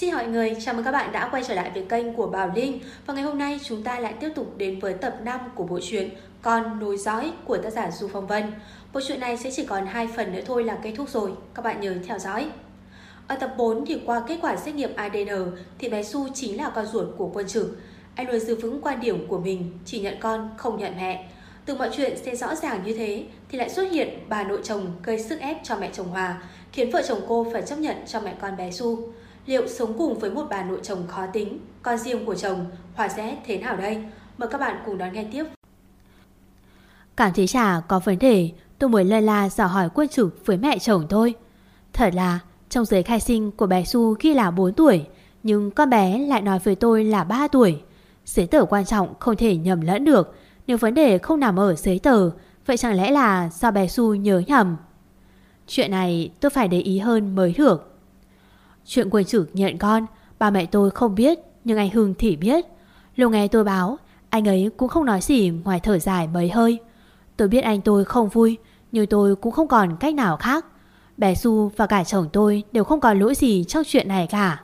Xin hỏi người, chào mừng các bạn đã quay trở lại với kênh của Bảo Linh. Và ngày hôm nay chúng ta lại tiếp tục đến với tập 5 của bộ truyện Con nối dõi của tác giả Du Phong Vân. Bộ truyện này sẽ chỉ còn hai phần nữa thôi là kết thúc rồi, các bạn nhớ theo dõi. Ở tập 4 thì qua kết quả xét nghiệm ADN thì bé Su chính là con ruột của quân trực Anh luôn giữ vững quan điểm của mình, chỉ nhận con, không nhận mẹ. Từ mọi chuyện sẽ rõ ràng như thế thì lại xuất hiện bà nội chồng gây sức ép cho mẹ chồng Hòa, khiến vợ chồng cô phải chấp nhận cho mẹ con bé Su. Liệu sống cùng với một bà nội chồng khó tính, con riêng của chồng, Hòa rẽ thế nào đây? Mời các bạn cùng đón nghe tiếp. Cảm thấy chả có vấn đề, tôi mới lơi la dò hỏi quân trực với mẹ chồng thôi. Thật là, trong giấy khai sinh của bé Su ghi là 4 tuổi, nhưng con bé lại nói với tôi là 3 tuổi. Giấy tờ quan trọng không thể nhầm lẫn được, nếu vấn đề không nằm ở giấy tờ, vậy chẳng lẽ là do bé Su nhớ nhầm? Chuyện này tôi phải để ý hơn mới được. Chuyện quyền chủ nhận con, ba mẹ tôi không biết, nhưng anh Hưng thì biết. Lúc nghe tôi báo, anh ấy cũng không nói gì ngoài thở dài mấy hơi. Tôi biết anh tôi không vui, nhưng tôi cũng không còn cách nào khác. Bé Su và cả chồng tôi đều không có lỗi gì trong chuyện này cả.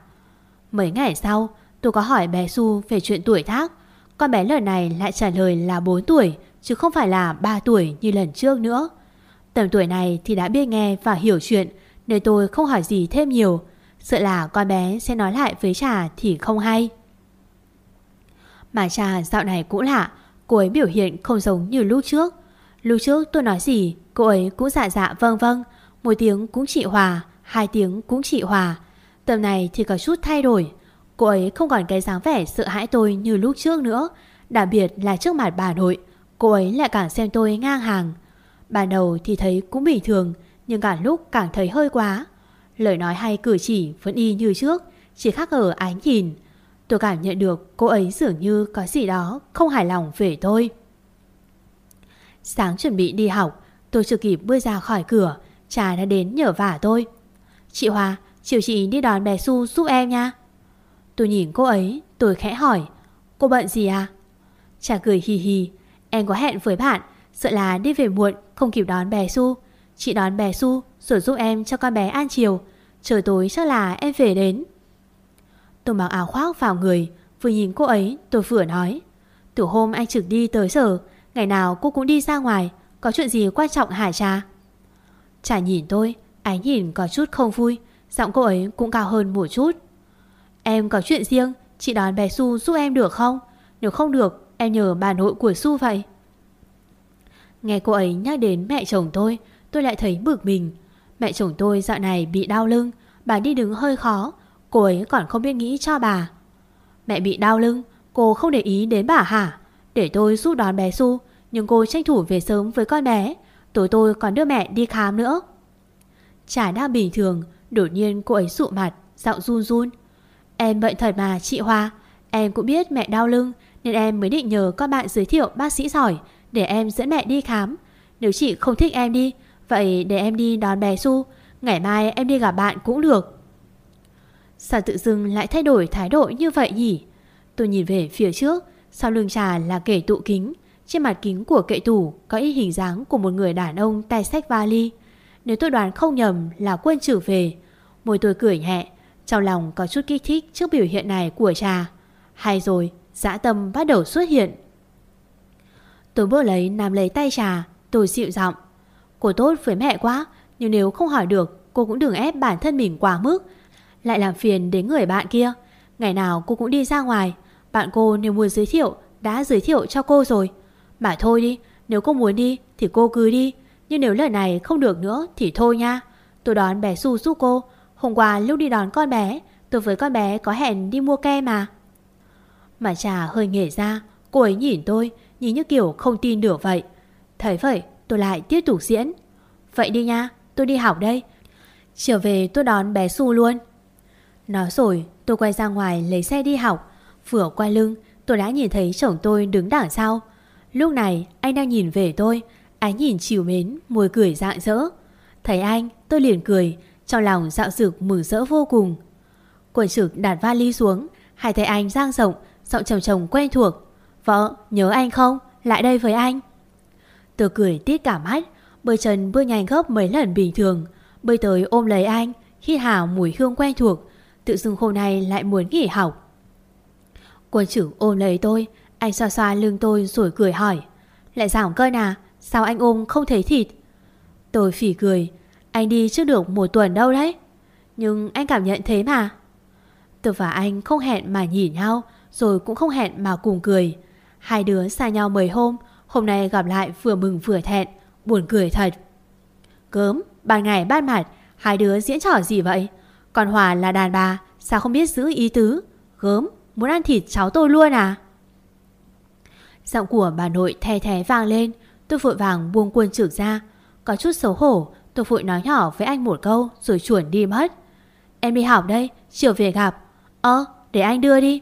Mấy ngày sau, tôi có hỏi bé Su về chuyện tuổi thác. Con bé lần này lại trả lời là 4 tuổi, chứ không phải là 3 tuổi như lần trước nữa. Tầm tuổi này thì đã biết nghe và hiểu chuyện, nên tôi không hỏi gì thêm nhiều. Sợ là con bé sẽ nói lại với trà thì không hay. Mà trà dạo này cũng lạ, cô ấy biểu hiện không giống như lúc trước. Lúc trước tôi nói gì, cô ấy cũng dạ dạ vâng vâng, một tiếng cũng chị Hòa, hai tiếng cũng chị Hòa. Tầm này thì có chút thay đổi. Cô ấy không còn cái dáng vẻ sợ hãi tôi như lúc trước nữa. Đặc biệt là trước mặt bà nội, cô ấy lại càng xem tôi ngang hàng. Ban đầu thì thấy cũng bình thường, nhưng cả lúc càng thấy hơi quá. Lời nói hay cử chỉ vẫn y như trước, chỉ khác ở ánh nhìn. Tôi cảm nhận được cô ấy dường như có gì đó không hài lòng về tôi. Sáng chuẩn bị đi học, tôi chưa kịp bước ra khỏi cửa, cha đã đến nhờ vả tôi. Chị Hòa, chiều chị đi đón bé Su giúp em nha. Tôi nhìn cô ấy, tôi khẽ hỏi, cô bận gì à? Cha cười hì hì, em có hẹn với bạn, sợ là đi về muộn, không kịp đón bé Su. Chị đón bé Su rồi giúp em cho con bé ăn chiều, trời tối chắc là em về đến. Tôi mặc áo khoác vào người, vừa nhìn cô ấy tôi vừa nói. Từ hôm anh trực đi tới giờ, ngày nào cô cũng đi ra ngoài, có chuyện gì quan trọng hả cha? Chả nhìn tôi, ánh nhìn có chút không vui, giọng cô ấy cũng cao hơn một chút. Em có chuyện riêng, chị đón bé Su giúp em được không? Nếu không được, em nhờ bà nội của Su vậy. Nghe cô ấy nhắc đến mẹ chồng tôi, tôi lại thấy bực mình. Mẹ chồng tôi dạo này bị đau lưng, bà đi đứng hơi khó, cô ấy còn không biết nghĩ cho bà. Mẹ bị đau lưng, cô không để ý đến bà hả? Để tôi giúp đón bé Su, nhưng cô tranh thủ về sớm với con bé. Tối tôi còn đưa mẹ đi khám nữa. Chả đang bình thường, đột nhiên cô ấy sụ mặt, giọng run run. Em bệnh thật mà chị Hoa Em cũng biết mẹ đau lưng Nên em mới định nhờ các bạn giới thiệu bác sĩ giỏi Để em dẫn mẹ đi khám Nếu chị không thích em đi Vậy để em đi đón bé Su Ngày mai em đi gặp bạn cũng được Sao tự dưng lại thay đổi thái độ như vậy nhỉ Tôi nhìn về phía trước Sau lưng trà là kệ tụ kính Trên mặt kính của kệ tủ Có ít hình dáng của một người đàn ông tay sách vali Nếu tôi đoán không nhầm là quân trở về Môi tôi cười nhẹ trong lòng có chút kích thích trước biểu hiện này của trà. Hay rồi, dã tâm bắt đầu xuất hiện. Tôi bước lấy nắm lấy tay trà, tôi dịu giọng. Cô tốt với mẹ quá, nhưng nếu không hỏi được, cô cũng đừng ép bản thân mình quá mức. Lại làm phiền đến người bạn kia. Ngày nào cô cũng đi ra ngoài. Bạn cô nếu muốn giới thiệu, đã giới thiệu cho cô rồi. Mà thôi đi, nếu cô muốn đi thì cô cứ đi. Nhưng nếu lời này không được nữa thì thôi nha. Tôi đón bé Su giúp cô. Hôm qua lúc đi đón con bé Tôi với con bé có hẹn đi mua kem mà Mà trà hơi nghề ra Cô ấy nhìn tôi Nhìn như kiểu không tin được vậy Thấy vậy tôi lại tiếp tục diễn. Vậy đi nha, tôi đi học đây. Trở về tôi đón bé Su luôn. Nói rồi, tôi quay ra ngoài lấy xe đi học. Vừa quay lưng, tôi đã nhìn thấy chồng tôi đứng đằng sau. Lúc này, anh đang nhìn về tôi. Ánh nhìn chiều mến, Môi cười rạng rỡ. Thấy anh, tôi liền cười, trong lòng dạo dực mừng rỡ vô cùng. Quần trực đặt vali xuống, Hai tay anh giang rộng, Giọng chồng chồng quen thuộc. Vợ, nhớ anh không? Lại đây với anh. Tôi cười tít cả mắt Bơi chân bước nhanh gấp mấy lần bình thường Bơi tới ôm lấy anh Hít hào mùi hương quen thuộc tự dưng hôm nay lại muốn nghỉ học. Quân trưởng ôm lấy tôi, anh xoa xoa lưng tôi rồi cười hỏi. Lại giảm cân à? Sao anh ôm không thấy thịt? Tôi phỉ cười. Anh đi chưa được một tuần đâu đấy. Nhưng anh cảm nhận thế mà. Tôi và anh không hẹn mà nhìn nhau, rồi cũng không hẹn mà cùng cười. Hai đứa xa nhau mấy hôm, hôm nay gặp lại vừa mừng vừa thẹn, buồn cười thật. Cớm, ban ngày ban mặt, hai đứa diễn trò gì vậy? Còn Hòa là đàn bà, sao không biết giữ ý tứ? Gớm, muốn ăn thịt cháu tôi luôn à? Giọng của bà nội the thé vang lên, tôi vội vàng buông quân trực ra. Có chút xấu hổ, tôi vội nói nhỏ với anh một câu rồi chuẩn đi mất. Em đi học đây, chiều về gặp. Ơ, để anh đưa đi.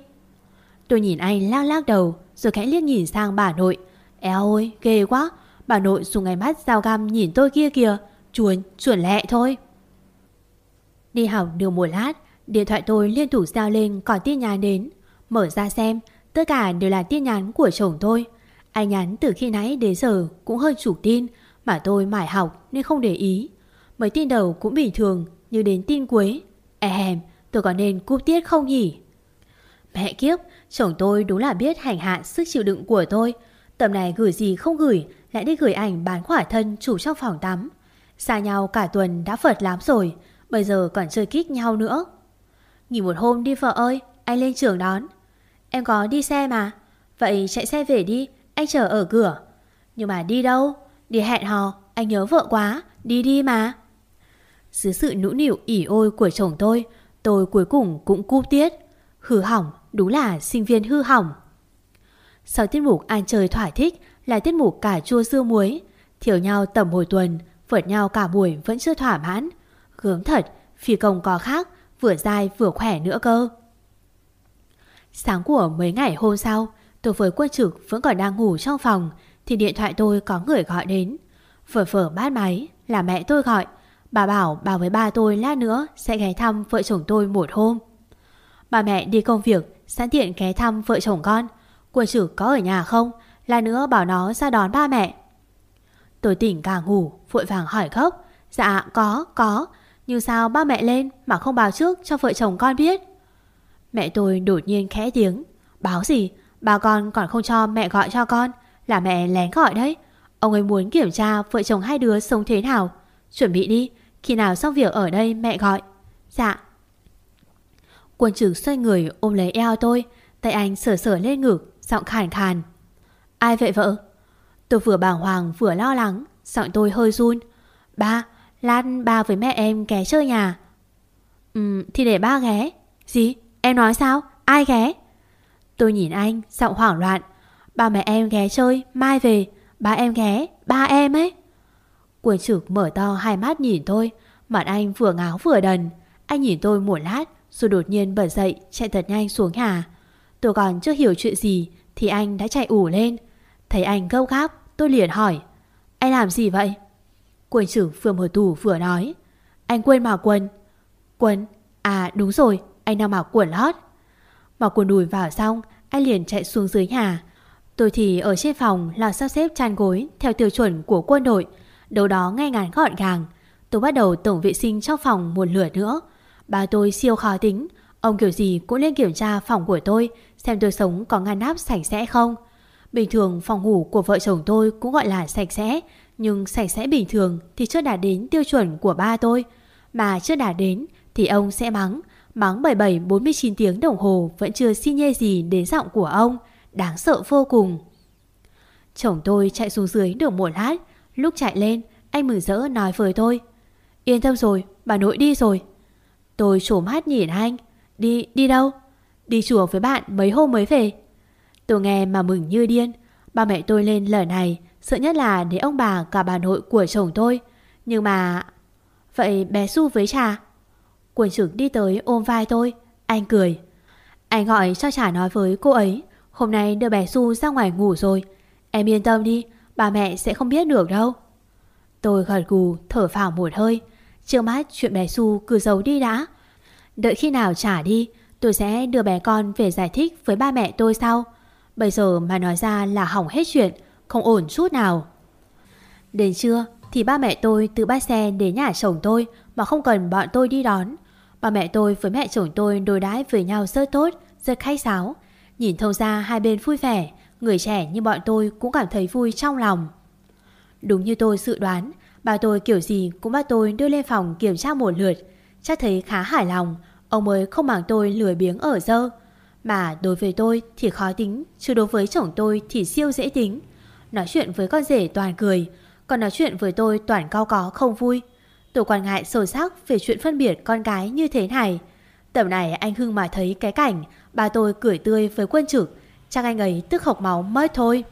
Tôi nhìn anh lắc lắc đầu rồi khẽ liếc nhìn sang bà nội. Eo ôi, ghê quá. Bà nội dùng ánh mắt dao găm nhìn tôi kia kìa. Chuồn, chuẩn lẹ thôi. Đi học được một lát, điện thoại tôi liên tục giao lên còn tin nhắn đến. Mở ra xem, tất cả đều là tin nhắn của chồng tôi. Anh nhắn từ khi nãy đến giờ cũng hơi chủ tin mà tôi mải học nên không để ý. Mấy tin đầu cũng bình thường như đến tin cuối. Ehem, tôi có nên cúp tiết không nhỉ? Mẹ kiếp, chồng tôi đúng là biết hành hạ sức chịu đựng của tôi. Tầm này gửi gì không gửi, lại đi gửi ảnh bán khỏa thân chủ trong phòng tắm. Xa nhau cả tuần đã phật lắm rồi, bây giờ còn chơi kích nhau nữa. Nghỉ một hôm đi vợ ơi, anh lên trường đón. Em có đi xe mà, vậy chạy xe về đi, anh chờ ở cửa. Nhưng mà đi đâu? Đi hẹn hò, anh nhớ vợ quá, đi đi mà. Dưới sự nũ nịu ỉ ôi của chồng tôi, tôi cuối cùng cũng cúp tiết. Hư hỏng, đúng là sinh viên hư hỏng. Sau tiết mục ăn chơi thỏa thích là tiết mục cà chua dưa muối. Thiểu nhau tầm hồi tuần, vượt nhau cả buổi vẫn chưa thỏa mãn. Gớm thật, phi công có khác, vừa dai vừa khỏe nữa cơ. Sáng của mấy ngày hôm sau, tôi với quân trực vẫn còn đang ngủ trong phòng, thì điện thoại tôi có người gọi đến. Phở phở bát máy là mẹ tôi gọi. Bà bảo bà với ba tôi lát nữa sẽ ghé thăm vợ chồng tôi một hôm. Bà mẹ đi công việc, sẵn tiện ghé thăm vợ chồng con. Quân trực có ở nhà không? Là nữa bảo nó ra đón ba mẹ. Tôi tỉnh cả ngủ, vội vàng hỏi khóc. Dạ có, có. Nhưng sao ba mẹ lên mà không báo trước cho vợ chồng con biết? Mẹ tôi đột nhiên khẽ tiếng. Báo gì? Bà con còn không cho mẹ gọi cho con. Là mẹ lén gọi đấy. Ông ấy muốn kiểm tra vợ chồng hai đứa sống thế nào. Chuẩn bị đi. Khi nào xong việc ở đây mẹ gọi. Dạ. Quân trực xoay người ôm lấy eo tôi. Tay anh sờ sờ lên ngực, giọng khàn khàn. Ai vậy vợ? Tôi vừa bàng hoàng vừa lo lắng. Giọng tôi hơi run. Ba, lát ba với mẹ em ghé chơi nhà. Ừ, thì để ba ghé. Gì? Em nói sao? Ai ghé? Tôi nhìn anh, giọng hoảng loạn. Ba mẹ em ghé chơi, mai về. Ba em ghé, ba em ấy. Quần trực mở to hai mắt nhìn tôi. Mặt anh vừa ngáo vừa đần. Anh nhìn tôi một lát, rồi đột nhiên bật dậy, chạy thật nhanh xuống nhà. Tôi còn chưa hiểu chuyện gì, thì anh đã chạy ủ lên. Thấy anh gâu gáp, tôi liền hỏi. Anh làm gì vậy? quân trưởng vừa mở tủ vừa nói Anh quên mặc quần Quần? À đúng rồi Anh đang mặc quần lót Mặc quần đùi vào xong Anh liền chạy xuống dưới nhà Tôi thì ở trên phòng là sắp xếp chăn gối Theo tiêu chuẩn của quân đội đầu đó ngay ngắn gọn gàng Tôi bắt đầu tổng vệ sinh trong phòng một lửa nữa Ba tôi siêu khó tính Ông kiểu gì cũng lên kiểm tra phòng của tôi Xem tôi sống có ngăn nắp sạch sẽ không Bình thường phòng ngủ của vợ chồng tôi cũng gọi là sạch sẽ nhưng sạch sẽ bình thường thì chưa đạt đến tiêu chuẩn của ba tôi. Mà chưa đạt đến thì ông sẽ mắng. Mắng 77-49 tiếng đồng hồ vẫn chưa xin nhê gì đến giọng của ông. Đáng sợ vô cùng. Chồng tôi chạy xuống dưới được một lát. Lúc chạy lên, anh mừng rỡ nói với tôi. Yên tâm rồi, bà nội đi rồi. Tôi trổ mắt nhìn anh. Đi, đi đâu? Đi chùa với bạn mấy hôm mới về. Tôi nghe mà mừng như điên. Ba mẹ tôi lên lời này, Sợ nhất là để ông bà cả bà nội của chồng tôi. Nhưng mà... Vậy bé Su với trà Quần trưởng đi tới ôm vai tôi, Anh cười. Anh gọi cho trà nói với cô ấy, Hôm nay đưa bé Su ra ngoài ngủ rồi. Em yên tâm đi Bà mẹ sẽ không biết được đâu. Tôi gật gù, thở phào một hơi. Trước mắt chuyện bé Su cứ giấu đi đã. Đợi khi nào trả đi Tôi sẽ đưa bé con về giải thích với ba mẹ tôi sau Bây giờ mà nói ra là hỏng hết chuyện không ổn chút nào. Đến trưa thì ba mẹ tôi tự bắt xe đến nhà chồng tôi mà không cần bọn tôi đi đón. Ba mẹ tôi với mẹ chồng tôi đối đãi với nhau rất tốt, rất khách sáo. Nhìn thông ra hai bên vui vẻ, người trẻ như bọn tôi cũng cảm thấy vui trong lòng. Đúng như tôi dự đoán, bà tôi kiểu gì cũng bắt tôi đưa lên phòng kiểm tra một lượt. Chắc thấy khá hài lòng, ông mới không bằng tôi lười biếng ở dơ. Mà đối với tôi thì khó tính, chứ đối với chồng tôi thì siêu dễ tính. Nói chuyện với con rể toàn cười, còn nói chuyện với tôi toàn cao có không vui. Tôi quan ngại sâu sắc về chuyện phân biệt con gái như thế này. Tầm này anh Hưng mà thấy cái cảnh bà tôi cười tươi với quân trực, chắc anh ấy tức hộc máu mất thôi.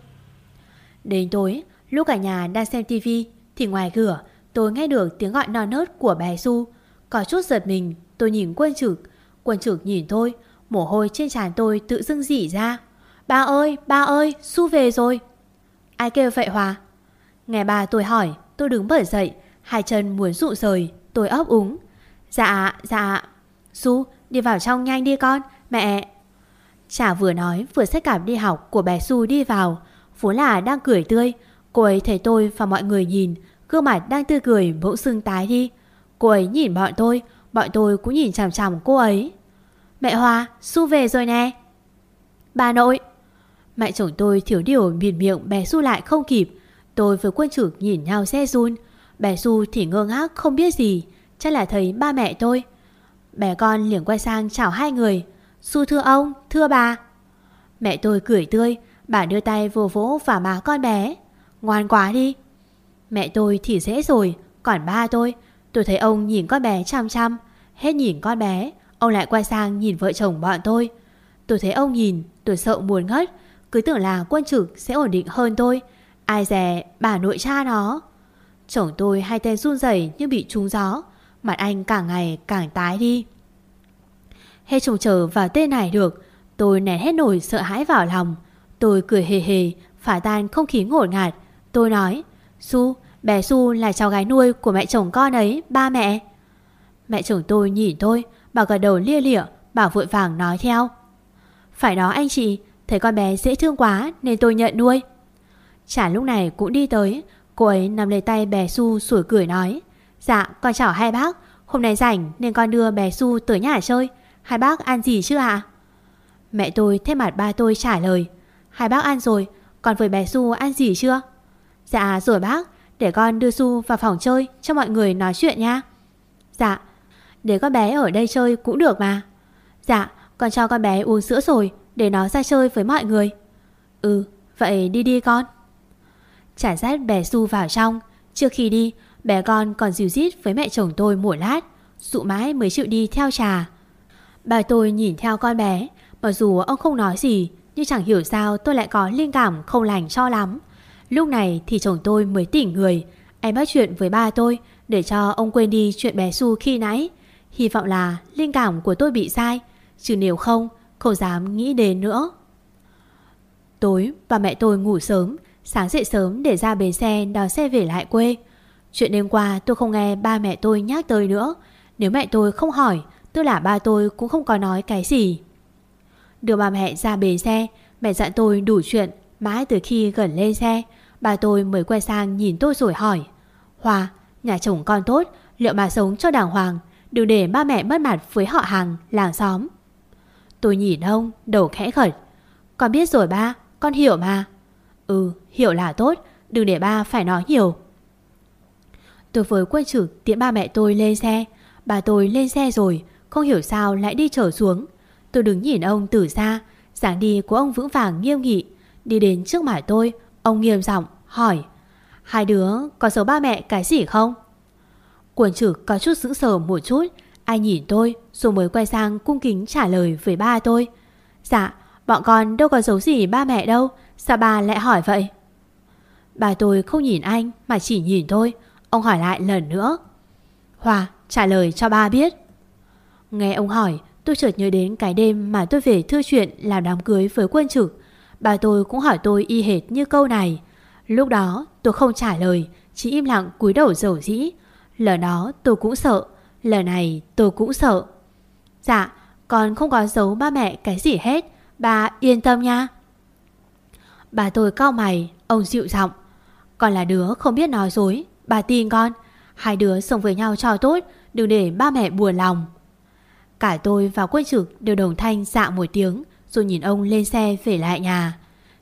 Đến tối, lúc cả nhà đang xem tivi thì ngoài cửa tôi nghe được tiếng gọi non nớt của bé Su. Có chút giật mình, tôi nhìn quân trực. Quân trực nhìn tôi, mồ hôi trên trán tôi tự dưng dỉ ra. Ba ơi, ba ơi, Su về rồi. Ai kêu vậy Hòa? Nghe bà tôi hỏi, tôi đứng bởi dậy, hai chân muốn rụ rời, tôi ấp úng. Dạ, dạ. Su, đi vào trong nhanh đi con, mẹ. Chả vừa nói vừa xách cặp đi học của bé Su đi vào, vốn là đang cười tươi. Cô ấy thấy tôi và mọi người nhìn, gương mặt đang tươi cười bỗng sưng tái đi. Cô ấy nhìn bọn tôi, bọn tôi cũng nhìn chằm chằm cô ấy. Mẹ Hoa, Su về rồi nè. Bà nội. Mẹ chồng tôi thiếu điều miền miệng bé Su lại không kịp. Tôi với quân chủ nhìn nhau xe run. Bé Su thì ngơ ngác không biết gì. Chắc là thấy ba mẹ tôi. Bé con liền quay sang chào hai người. Su thưa ông, thưa bà. Mẹ tôi cười tươi. Bà đưa tay vô vỗ vào má con bé. Ngoan quá đi. Mẹ tôi thì dễ rồi. Còn ba tôi. Tôi thấy ông nhìn con bé chăm chăm. Hết nhìn con bé. Ông lại quay sang nhìn vợ chồng bọn tôi. Tôi thấy ông nhìn. Tôi sợ buồn ngất. Cứ tưởng là quân trực sẽ ổn định hơn tôi. Ai dè bà nội cha nó. Chồng tôi hai tay run rẩy như bị trúng gió. Mặt anh càng ngày càng tái đi. Hết trông chờ vào tên này được. Tôi nén hết nổi sợ hãi vào lòng. Tôi cười hề hề, phá tan không khí ngổn ngạt. Tôi nói, Su, bé Su là cháu gái nuôi của mẹ chồng con ấy, ba mẹ. Mẹ chồng tôi nhìn tôi, bà gật đầu lia lịa, bà vội vàng nói theo. Phải đó anh chị, thấy con bé dễ thương quá nên tôi nhận nuôi. Chả lúc này cũng đi tới, cô ấy nắm lấy tay bé Su sủi cười nói. Dạ, con chào hai bác, hôm nay rảnh nên con đưa bé Su tới nhà chơi. Hai bác ăn gì chưa ạ? Mẹ tôi thêm mặt ba tôi trả lời. Hai bác ăn rồi, còn với bé Su ăn gì chưa? Dạ rồi bác, để con đưa Su vào phòng chơi cho mọi người nói chuyện nha. Dạ, để con bé ở đây chơi cũng được mà. Dạ, con cho con bé uống sữa rồi để nó ra chơi với mọi người. Ừ, vậy đi đi con. Trả dắt bé Su vào trong. Trước khi đi, bé con còn dìu dít với mẹ chồng tôi một lát. Dụ mãi mới chịu đi theo trà. Bà tôi nhìn theo con bé. Mặc dù ông không nói gì, nhưng chẳng hiểu sao tôi lại có linh cảm không lành cho lắm. Lúc này thì chồng tôi mới tỉnh người. Em bắt chuyện với ba tôi để cho ông quên đi chuyện bé Su khi nãy. Hy vọng là linh cảm của tôi bị sai. Chứ nếu không, không dám nghĩ đến nữa. Tối, bà mẹ tôi ngủ sớm. Sáng dậy sớm để ra bến xe đón xe về lại quê. Chuyện đêm qua tôi không nghe ba mẹ tôi nhắc tới nữa. Nếu mẹ tôi không hỏi, tức là ba tôi cũng không có nói cái gì. Đưa ba mẹ ra bến xe, mẹ dặn tôi đủ chuyện, mãi từ khi gần lên xe, bà tôi mới quay sang nhìn tôi rồi hỏi. Hòa, nhà chồng con tốt, liệu bà sống cho đàng hoàng, đừng để ba mẹ mất mặt với họ hàng, làng xóm. Tôi nhìn ông, đầu khẽ khẩn. Con biết rồi ba, con hiểu mà. Ừ, hiểu là tốt, đừng để ba phải nói nhiều. Tôi với quân trực tiễn ba mẹ tôi lên xe. Bà tôi lên xe rồi, không hiểu sao lại đi trở xuống. Tôi đứng nhìn ông từ xa, dáng đi của ông vững vàng nghiêm nghị. Đi đến trước mặt tôi, ông nghiêm giọng hỏi. Hai đứa có xấu ba mẹ cái gì không? Quần trực có chút sững sờ một chút. Ai nhìn tôi rồi mới quay sang cung kính trả lời với ba tôi. Dạ, bọn con đâu có giấu gì ba mẹ đâu. Sao bà lại hỏi vậy? Bà tôi không nhìn anh mà chỉ nhìn tôi. Ông hỏi lại lần nữa. Hòa trả lời cho ba biết. Nghe ông hỏi, tôi chợt nhớ đến cái đêm mà tôi về thư chuyện làm đám cưới với quân trực. Bà tôi cũng hỏi tôi y hệt như câu này. Lúc đó tôi không trả lời, chỉ im lặng cúi đầu dầu dĩ. Lần đó tôi cũng sợ, lần này tôi cũng sợ. Dạ, con không có giấu ba mẹ cái gì hết, bà yên tâm nha. Bà tôi cau mày, ông dịu giọng. Con là đứa không biết nói dối, bà tin con. Hai đứa sống với nhau cho tốt, đừng để ba mẹ buồn lòng. Cả tôi và quân trực đều đồng thanh dạ một tiếng Rồi nhìn ông lên xe về lại nhà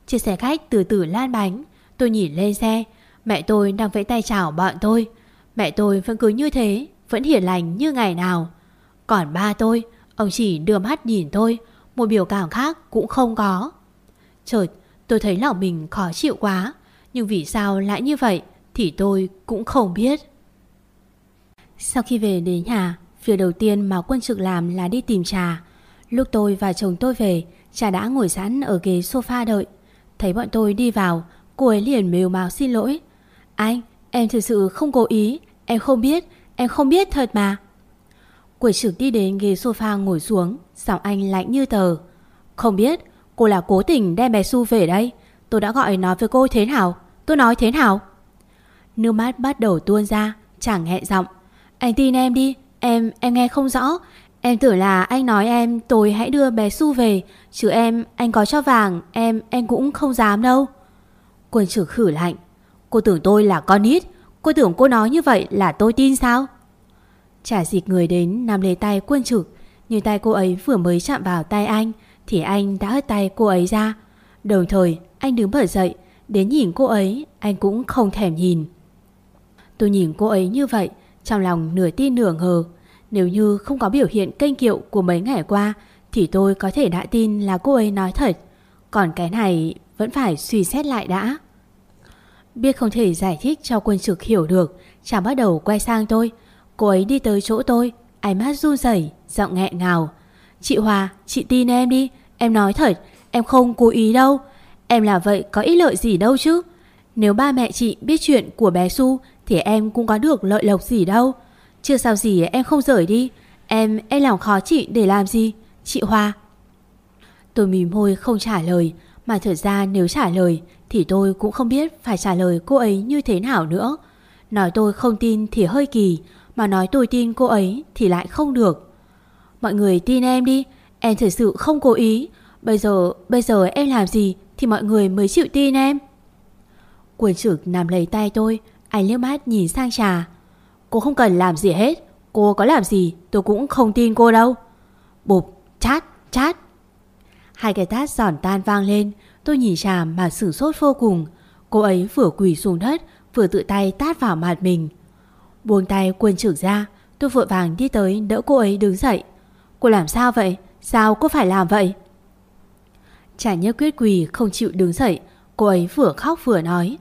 Chiếc xe khách từ từ lan bánh Tôi nhìn lên xe. Mẹ tôi đang vẫy tay chào bọn tôi. Mẹ tôi vẫn cứ như thế, Vẫn hiền lành như ngày nào. Còn ba tôi, Ông chỉ đưa mắt nhìn tôi, Một biểu cảm khác cũng không có. Chợt, tôi thấy lòng mình khó chịu quá, Nhưng vì sao lại như vậy Thì tôi cũng không biết. Sau khi về đến nhà, Việc đầu tiên mà quân trực làm là đi tìm trà. Lúc tôi và chồng tôi về, Trà đã ngồi sẵn ở ghế sofa đợi. Thấy bọn tôi đi vào Cô ấy liền mếu máo xin lỗi. Anh, em thực sự không cố ý. Em không biết, em không biết thật mà. Quỷ trưởng đi đến ghế sofa ngồi xuống Giọng anh lạnh như tờ. Không biết, cô là cố tình đem bé Su về đây. Tôi đã gọi nói với cô thế nào? Tôi nói thế nào? Nước mắt bắt đầu tuôn ra Chẳng hẹn giọng. Anh tin em đi, em em nghe không rõ. Em tưởng là anh nói em tôi hãy đưa bé Su về. Chứ em, anh có cho vàng. Em, em cũng không dám đâu. Quân trưởng khử lạnh. Cô tưởng tôi là con nít Cô tưởng cô nói như vậy là tôi tin sao? Chả dịch người đến nằm lấy tay quân trực, Nhưng tay cô ấy vừa mới chạm vào tay anh, Thì anh đã hất tay cô ấy ra. Đồng thời, anh đứng bật dậy, Đến nhìn cô ấy, Anh cũng không thèm nhìn. Tôi nhìn cô ấy như vậy, Trong lòng nửa tin nửa ngờ. Nếu như không có biểu hiện kênh kiệu của mấy ngày qua, Thì tôi có thể đã tin là cô ấy nói thật. Còn cái này vẫn phải suy xét lại đã. Biết không thể giải thích cho quân trực hiểu được Chàng bắt đầu quay sang tôi. Cô ấy đi tới chỗ tôi Ánh mắt run rẩy, giọng nghẹn ngào. Chị Hòa, chị tin em đi Em nói thật, em không cố ý đâu. Em là vậy có ích lợi gì đâu chứ? Nếu ba mẹ chị biết chuyện của bé Su Thì em cũng có được lợi lộc gì đâu. Chưa sao gì em không rời đi Em, em lòng khó chị để làm gì? Chị Hoa Tôi mỉm môi không trả lời mà thật ra nếu trả lời Thì tôi cũng không biết phải trả lời cô ấy như thế nào nữa. Nói tôi không tin thì hơi kỳ Mà nói tôi tin cô ấy thì lại không được. Mọi người tin em đi Em thật sự không cố ý. Bây giờ, bây giờ em làm gì Thì mọi người mới chịu tin em? Quân trực nằm lấy tay tôi Anh liếc mắt nhìn sang trà. Cô không cần làm gì hết Cô có làm gì tôi cũng không tin cô đâu. Bụp, chát, chát. Hai cái tát giòn tan vang lên. Tôi nhìn chàm mà sửng sốt vô cùng. Cô ấy vừa quỳ xuống đất, Vừa tự tay tát vào mặt mình. Buông tay quân trưởng ra, Tôi vội vàng đi tới đỡ cô ấy đứng dậy. Cô làm sao vậy? Sao cô phải làm vậy? Chả nhất quyết quỳ không chịu đứng dậy, Cô ấy vừa khóc vừa nói.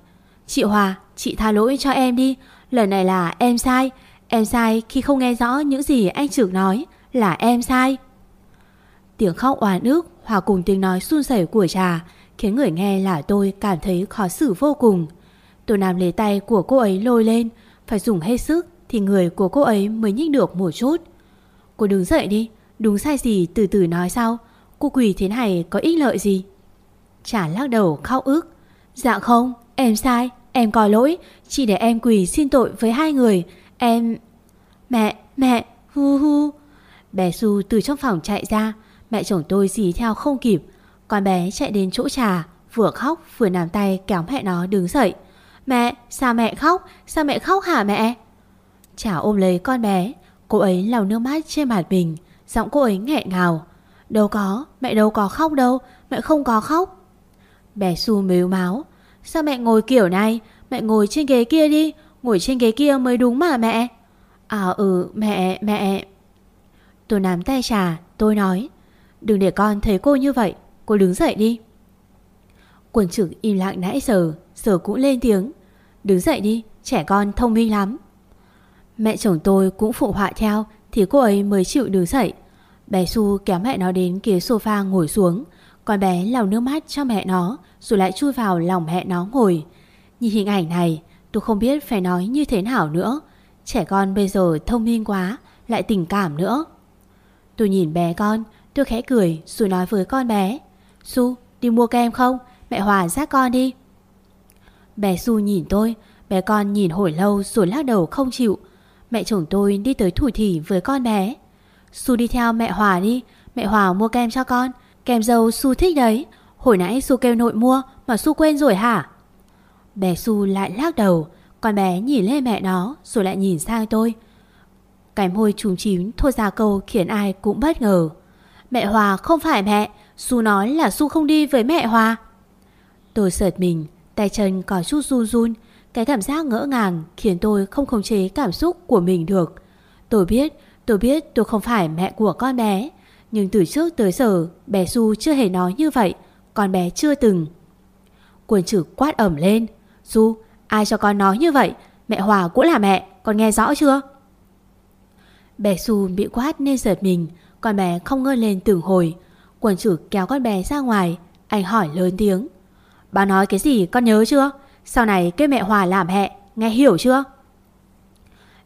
Chị Hòa, chị tha lỗi cho em đi. Lần này là em sai. Em sai khi không nghe rõ những gì anh trưởng nói Là em sai. Tiếng khóc oan ức Hòa cùng tiếng nói run rẩy của trà Khiến người nghe là tôi cảm thấy khó xử vô cùng. Tôi nắm lấy tay của cô ấy lôi lên, Phải dùng hết sức Thì người của cô ấy mới nhích được một chút. Cô đứng dậy đi, Đúng sai gì từ từ nói sau, Cô quỳ thế này có ích lợi gì? Chả lắc đầu khóc ức. Dạ không, em sai, Em có lỗi, Chỉ để em quỳ xin tội với hai người, Em, Mẹ mẹ, hu hu. Bé Su từ trong phòng chạy ra Mẹ chồng tôi dì theo không kịp. Con bé chạy đến chỗ trà, Vừa khóc vừa nắm tay kéo mẹ nó đứng dậy. Mẹ, sao mẹ khóc? Sao mẹ khóc hả mẹ? Trà ôm lấy con bé. Cô ấy lau nước mắt trên mặt mình. Giọng cô ấy nghẹn ngào. Đâu có, mẹ đâu có khóc đâu. Mẹ không có khóc. Bé Su mếu máu. Sao mẹ ngồi kiểu này? Mẹ ngồi trên ghế kia đi. Ngồi trên ghế kia mới đúng mà mẹ. À ừ mẹ mẹ. Tôi nắm tay trà. Tôi nói Đừng để con thấy cô như vậy. Cô đứng dậy đi. Quần trực im lặng nãy giờ Giờ cũng lên tiếng. Đứng dậy đi, trẻ con thông minh lắm. Mẹ chồng tôi cũng phụ họa theo, Thì cô ấy mới chịu đứng dậy. Bé Su kéo mẹ nó đến ghế sofa ngồi xuống. Con bé lau nước mắt cho mẹ nó, Rồi lại chui vào lòng mẹ nó ngồi. Nhìn hình ảnh này, Tôi không biết phải nói như thế nào nữa. Trẻ con bây giờ thông minh quá, Lại tình cảm nữa. Tôi nhìn bé con Tôi khẽ cười rồi nói với con bé. Su đi mua kem không? Mẹ Hòa dắt con đi. Bé Su nhìn tôi, Bé con nhìn hồi lâu rồi lắc đầu không chịu. Mẹ chồng tôi đi tới thủ thỉ với con bé. Su đi theo mẹ Hòa đi, Mẹ Hòa mua kem cho con. Kem dâu Su thích đấy. Hồi nãy Su kêu nội mua mà Su quên rồi hả? Bé Su lại lắc đầu. Con bé nhìn lên mẹ nó Rồi lại nhìn sang tôi. Cái môi trùng chín thốt ra câu khiến ai cũng bất ngờ. Mẹ Hòa không phải mẹ Su nói là Su không đi với mẹ Hòa. Tôi sợt mình, Tay chân có chút run run, Cái cảm giác ngỡ ngàng khiến tôi không khống chế cảm xúc của mình được. Tôi biết Tôi biết tôi không phải mẹ của con bé, Nhưng từ trước tới giờ, Bé Su chưa hề nói như vậy, Con bé chưa từng. Quần chữ quát ẩm lên Su ai cho con nói như vậy? Mẹ Hòa cũng là mẹ, Con nghe rõ chưa? Bé Su bị quát nên giật mình con bé không ngơ lên từng hồi. Quần chủ kéo con bé ra ngoài. Anh hỏi lớn tiếng. Bà nói cái gì, con nhớ chưa? Sau này kêu mẹ Hòa làm hẹ, Nghe hiểu chưa?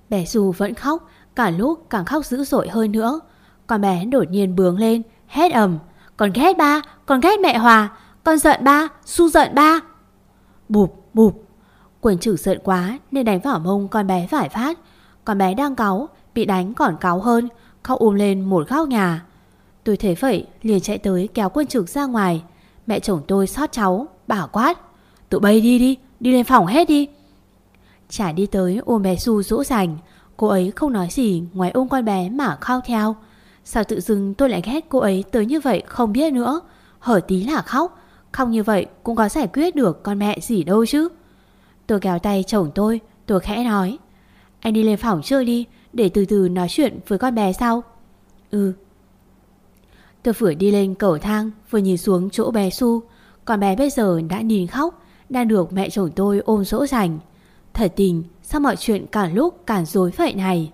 Bé dù vẫn khóc, Cả lúc càng khóc dữ dội hơn nữa. Con bé đột nhiên bướng lên, Hét ầm. Con ghét ba, Con ghét mẹ Hòa. Con giận ba Su giận ba. Bụp bụp. Quần chủ giận quá nên đánh vào mông con bé phải phát Con bé đang cáu, Bị đánh còn cáu hơn. Khóc ôm lên một góc nhà. Tôi thấy vậy, liền chạy tới kéo quân trực ra ngoài. Mẹ chồng tôi xót cháu Bảo quát, Tụi bay đi đi Đi lên phòng hết đi. Chả đi tới ôm bé Su dỗ dành, Cô ấy không nói gì ngoài ôm con bé mà khóc theo. Sao tự dưng tôi lại ghét cô ấy tới như vậy không biết nữa. Hở tí là khóc Không như vậy cũng có giải quyết được con mẹ gì đâu chứ. Tôi kéo tay chồng tôi Tôi khẽ nói, Anh đi lên phòng chơi đi để từ từ nói chuyện với con bé sau. Ừ. Tôi vừa đi lên cầu thang, Vừa nhìn xuống chỗ bé Su Con bé bây giờ đã nhìn khóc, Đang được mẹ chồng tôi ôm dỗ dành. Thật tình, sao mọi chuyện càng lúc càng rối vậy này?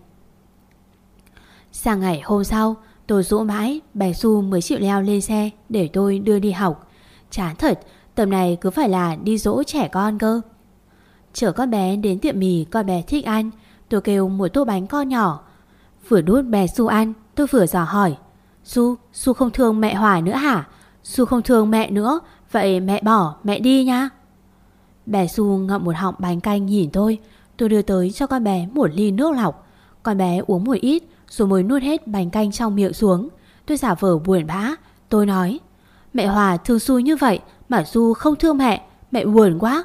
Sang ngày hôm sau, Tôi dỗ mãi, Bé Su mới chịu leo lên xe Để tôi đưa đi học. Chán thật, Tầm này cứ phải là đi dỗ trẻ con cơ. Chở con bé đến tiệm mì Con bé thích ăn Tôi kêu một tô bánh con nhỏ. Vừa đút bé Su ăn Tôi vừa dò hỏi. Su, Su không thương mẹ Hòa nữa hả? Su không thương mẹ nữa Vậy mẹ bỏ, mẹ đi nha. Bé Su ngậm một họng bánh canh nhìn tôi. Tôi đưa tới cho con bé một ly nước lọc. Con bé uống một ít Rồi mới nuốt hết bánh canh trong miệng xuống. Tôi giả vờ buồn bã. Tôi nói Mẹ Hòa thương Su như vậy Mà Su không thương mẹ Mẹ buồn quá.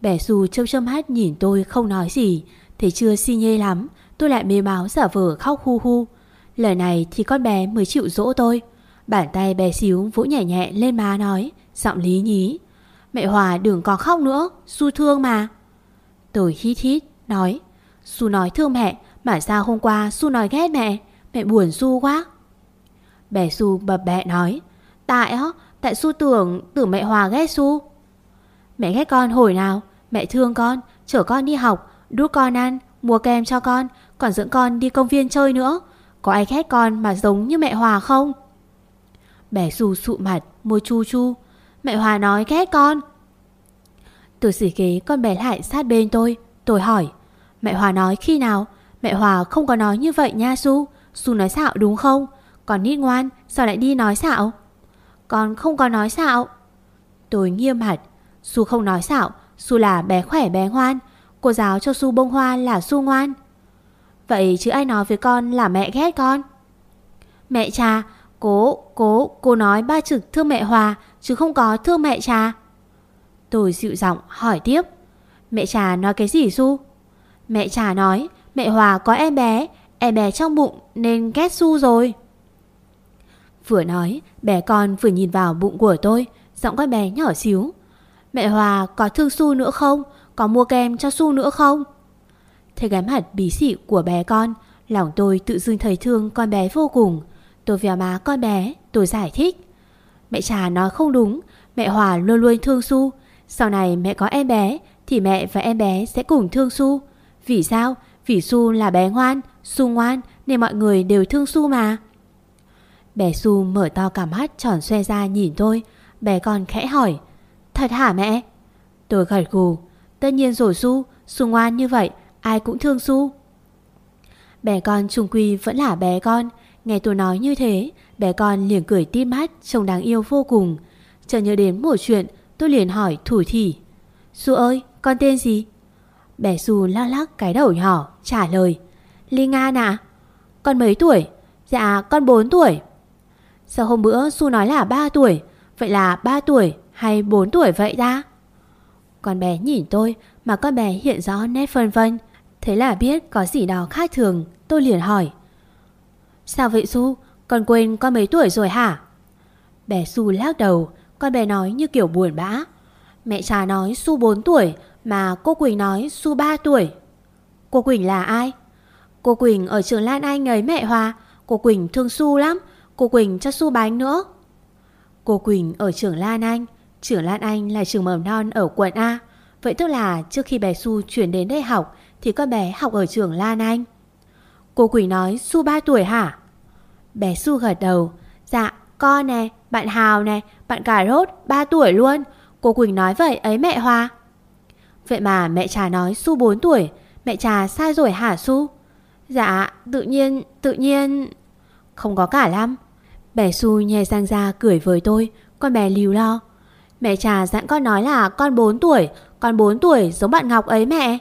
Bé Su châm châm hát nhìn tôi không nói gì. Thế chưa si nhê lắm, Tôi lại mê máu giả vờ khóc hu hu. Lời này thì con bé mới chịu dỗ tôi. Bàn tay bé xíu vỗ nhẹ nhẹ lên má nói, Giọng lý nhí. Mẹ Hòa đừng có khóc nữa Su thương mà. Tôi hít hít, nói Su nói thương mẹ, Mà sao hôm qua Su nói ghét mẹ? Mẹ buồn Su quá. Bé Su bập bẹ nói, Tại á, Tại Su tưởng Tưởng mẹ Hòa ghét Su Mẹ ghét con hồi nào? Mẹ thương con, Chở con đi học. Đút con ăn, Mua kem cho con, Còn dẫn con đi công viên chơi nữa. Có ai ghét con mà giống như mẹ Hòa không? Bé Su sụ mặt, Môi chu chu. Mẹ Hòa nói ghét con. Tôi xỉ ghế, con bé lại sát bên tôi. Tôi hỏi, Mẹ Hòa nói khi nào? Mẹ Hòa không có nói như vậy nha Su Su nói xạo đúng không? Còn nít ngoan, sao lại đi nói xạo? Con không có nói xạo. Tôi nghiêm mặt. Su không nói xạo. Su là bé khỏe, bé ngoan. Cô giáo cho Su bông hoa là Su ngoan. Vậy chứ ai nói với con là mẹ ghét con? Mẹ cha Cố, cố, cô nói ba trực thương mẹ Hòa Chứ không có thương mẹ cha. Tôi dịu giọng hỏi tiếp. Mẹ trà nói cái gì Su? Mẹ trà nói Mẹ Hòa có em bé Em bé trong bụng nên ghét Su rồi. Vừa nói Bé con vừa nhìn vào bụng của tôi Giọng con bé nhỏ xíu. Mẹ Hòa có thương Su nữa không? Có mua kem cho Su nữa không? Thấy cái mặt bí xị của bé con, Lòng tôi tự dưng thấy thương con bé vô cùng. Tôi véo má con bé, Tôi giải thích. Mẹ trà nói không đúng, Mẹ Hòa luôn luôn thương Su sau này mẹ có em bé, Thì mẹ và em bé sẽ cùng thương Su Vì sao? Vì Su là bé ngoan Su ngoan nên mọi người đều thương Su mà. Bé Su mở to cả mắt tròn xoe ra nhìn tôi. Bé con khẽ hỏi, Thật hả mẹ? Tôi gật gù Tất nhiên rồi Su Su ngoan như vậy, ai cũng thương Su Bé con trung quy vẫn là bé con, Nghe tôi nói như thế, Bé con liền cười tim mắt Trông đáng yêu vô cùng. Chợt nhớ đến một chuyện, Tôi liền hỏi thủ thỉ. Su ơi, con tên gì? Bé Su lắc lắc cái đầu nhỏ, trả lời. Linh An à Con mấy tuổi? Dạ con 4 tuổi. Sao hôm bữa Su nói là 3 tuổi, Vậy là 3 tuổi hay 4 tuổi vậy ta? Con bé nhìn tôi Mà con bé hiện rõ nét phân vân. Thế là biết có gì đó khác thường, Tôi liền hỏi. Sao vậy Su Con quên con mấy tuổi rồi hả? Bé Su lắc đầu, Con bé nói như kiểu buồn bã. Mẹ trà nói Su 4 tuổi Mà cô Quỳnh nói Su 3 tuổi. Cô Quỳnh là ai? Cô Quỳnh ở trường Lan Anh ấy mẹ Hòa. Cô Quỳnh thương Su lắm. Cô Quỳnh cho Su bánh nữa. Cô Quỳnh ở trường Lan Anh. Trường Lan Anh là trường mầm non ở quận A. Vậy tức là trước khi bé Su chuyển đến đây học Thì con bé học ở trường Lan Anh. Cô Quỳnh nói Su 3 tuổi hả? Bé Su gật đầu Dạ con nè, bạn Hào nè Bạn Cà Rốt 3 tuổi luôn. Cô Quỳnh nói vậy ấy mẹ Hoa. Vậy mà mẹ trà nói Su 4 tuổi Mẹ trà sai rồi hả Su Dạ tự nhiên tự nhiên. Không có cả lắm. Bé Su nhè sang ra cười với tôi Con bé líu lo. Mẹ trà dặn con nói là con 4 tuổi, Con 4 tuổi giống bạn Ngọc ấy mẹ.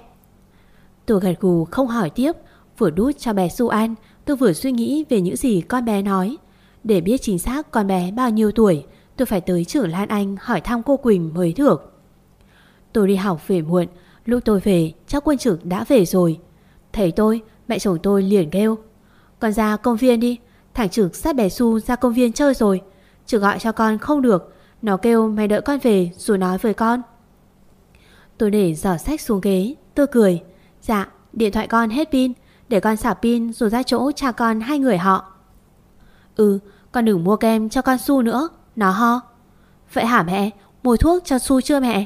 Tôi gật gù không hỏi tiếp, Vừa đút cho bé Su ăn Tôi vừa suy nghĩ về những gì con bé nói. Để biết chính xác con bé bao nhiêu tuổi, Tôi phải tới trưởng Lan Anh hỏi thăm cô Quỳnh mới được. Tôi đi học về muộn, Lúc tôi về, chắc quân trưởng đã về rồi. Thấy tôi, Mẹ chồng tôi liền kêu, Con ra công viên đi, Thằng trưởng sát bé Su ra công viên chơi rồi Trưởng gọi cho con không được nó kêu mày đợi con về rồi nói với con. Tôi để giỏ sách xuống ghế Tôi cười. Dạ điện thoại con hết pin Để con xả pin rồi ra chỗ cha con hai người họ. Ừ con đừng mua kem cho con Su nữa Nó ho. Vậy hả mẹ? Mua thuốc cho Su chưa mẹ?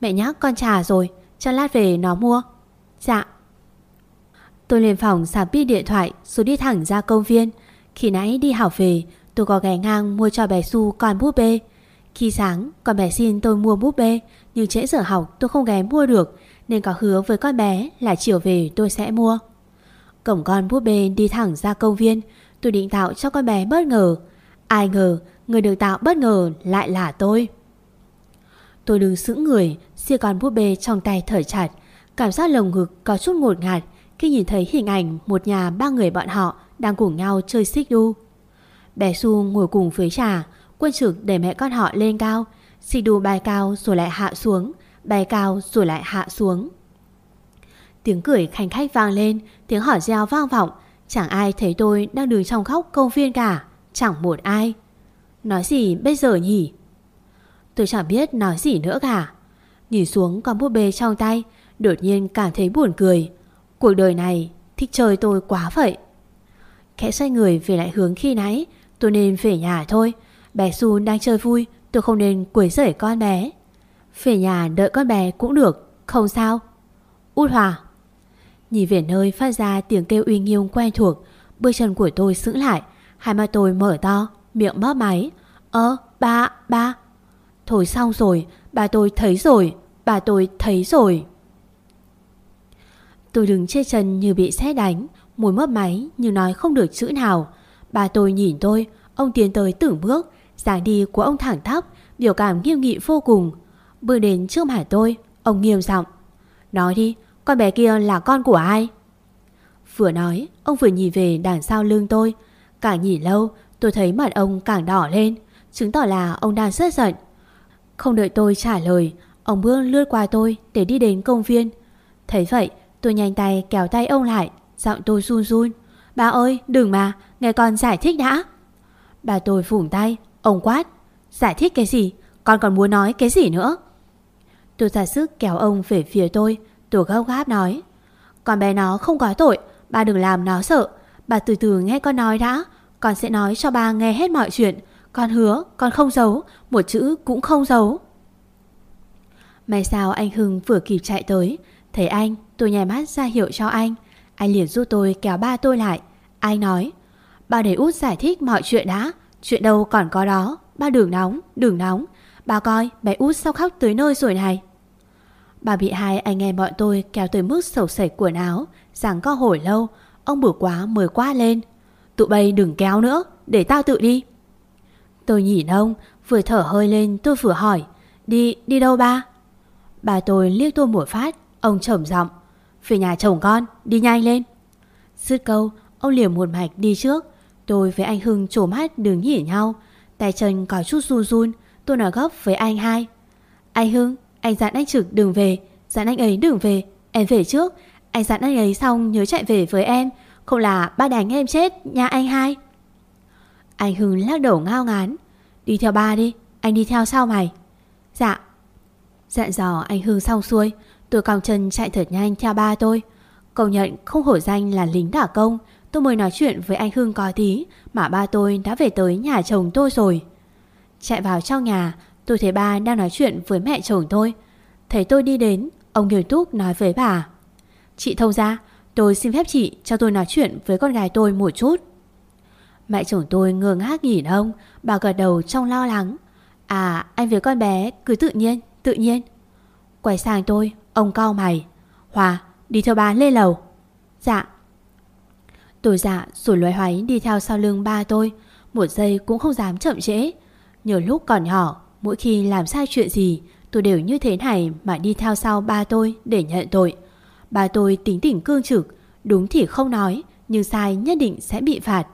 Mẹ nhắc con trả rồi Cho lát về nó mua. Dạ. Tôi lên phòng xả pin điện thoại rồi đi thẳng ra công viên. Khi nãy đi học về, tôi có ghé ngang mua cho bé Su con búp bê. Khi sáng, con bé xin tôi mua búp bê, nhưng trễ giờ học tôi không ghé mua được, nên có hứa với con bé là chiều về tôi sẽ mua. Cổng con búp bê đi thẳng ra công viên, tôi định tạo cho con bé bất ngờ. Ai ngờ, người được tạo bất ngờ lại là tôi. Tôi đứng sững người, xia con búp bê trong tay thở chặt, cảm giác lồng ngực có chút ngột ngạt, khi nhìn thấy hình ảnh một nhà ba người bọn họ đang cùng nhau chơi xích đu. Bé Su ngồi cùng với trà, quân trực để mẹ con họ lên cao, xì đu bay cao rồi lại hạ xuống, bay cao rồi lại hạ xuống. Tiếng cười khanh khách vang lên, tiếng hỏi reo vang vọng, chẳng ai thấy tôi đang đứng trong khóc công viên cả, chẳng một ai. Nói gì bây giờ nhỉ? Tôi chẳng biết nói gì nữa cả. Nhìn xuống con búp bê trong tay, đột nhiên cảm thấy buồn cười. Cuộc đời này thích chơi tôi quá vậy Khẽ xoay người về lại hướng khi nãy Tôi nên về nhà thôi Bé Su đang chơi vui, Tôi không nên quấy rầy con bé. Về nhà đợi con bé cũng được, Không sao. Út Hòa. Nhìn về nơi phát ra tiếng kêu uy nghiêm quen thuộc, Bước chân của tôi sững lại, Hai mắt tôi mở to, Miệng bóp máy. Ơ, ba ba. Thôi xong rồi Bà tôi thấy rồi Bà tôi thấy rồi. Tôi đứng trên chân như bị xét đánh Mùi mấp máy nhưng nói không được chữ nào. Bà tôi nhìn tôi, Ông tiến tới từng bước dáng đi của ông thẳng tắp Biểu cảm nghiêm nghị vô cùng. Bước đến trước mặt tôi, Ông nghiêm giọng, Nói đi, con bé kia là con của ai? Vừa nói, Ông vừa nhìn về đằng sau lưng tôi. Càng nhìn lâu, tôi thấy mặt ông càng đỏ lên, Chứng tỏ là ông đang rất giận. Không đợi tôi trả lời, Ông bước lướt qua tôi để đi đến công viên. Thấy vậy, Tôi nhanh tay kéo tay ông lại, Giọng tôi run run Bà ơi, đừng mà, Nghe con giải thích đã. Bà tôi phủng tay Ông quát, Giải thích cái gì? Con còn muốn nói cái gì nữa? Tôi giả sức kéo ông về phía tôi Tôi gấp gáp nói, Con bé nó không có tội, ba đừng làm nó sợ. Bà từ từ nghe con nói đã, Con sẽ nói cho bà nghe hết mọi chuyện. Con hứa, con không giấu, Một chữ cũng không giấu. May sao anh Hưng vừa kịp chạy tới, Thấy anh, Tôi nhảy mắt ra hiệu cho anh. Anh liền giúp tôi kéo ba tôi lại. Anh nói, Ba để út giải thích mọi chuyện đã. Chuyện đâu còn có đó. Ba đường nóng, đường nóng. Bà coi bé út sao khóc tới nơi rồi này? Bà bị hai anh em bọn tôi kéo tới mức sầu sẩy quần áo Rằng có hồi lâu Ông bử quá mới qua lên. Tụi bay đừng kéo nữa Để tao tự đi. Tôi nhìn ông Vừa thở hơi lên tôi vừa hỏi Đi, đi đâu ba? Bà tôi liếc tôi một phát Ông trầm giọng về nhà chồng con Đi nhanh lên. Dứt câu Ông liềm một mạch đi trước Tôi với anh Hưng trổ mắt đứng nhìn nhau. Tay chân có chút run run, Tôi nói gấp với anh hai. Anh Hưng, Anh dặn anh Trực đừng về, Dặn anh ấy đừng về, Em về trước. Anh dặn anh ấy xong nhớ chạy về với em. Không là ba đánh em chết nha anh hai. Anh Hưng lắc đầu ngao ngán. Đi theo ba đi, Anh đi theo sau mày. Dạ. Dặn dò anh Hưng xong xuôi, Tôi còng chân chạy thật nhanh theo ba tôi. Công nhận không hổ danh là lính đả công Tôi mới nói chuyện với anh Hưng có tí, Mà ba tôi đã về tới nhà chồng tôi rồi. Chạy vào trong nhà, Tôi thấy ba đang nói chuyện với mẹ chồng tôi. Thấy tôi đi đến, Ông nghiêm túc nói với bà. Chị thông ra, Tôi xin phép chị cho tôi nói chuyện với con gái tôi một chút. Mẹ chồng tôi ngơ ngác nhìn ông, Bà gật đầu trong lo lắng. À anh với con bé cứ tự nhiên Tự nhiên. Quay sang tôi, Ông cau mày. Hòa, đi theo bà lên lầu. Dạ. Tôi dạ rồi loay hoáy đi theo sau lưng ba tôi. Một giây cũng không dám chậm trễ. Nhiều lúc còn nhỏ, Mỗi khi làm sai chuyện gì, Tôi đều như thế này mà đi theo sau ba tôi để nhận tội. Ba tôi tính tỉnh cương trực, Đúng thì không nói, Nhưng sai nhất định sẽ bị phạt.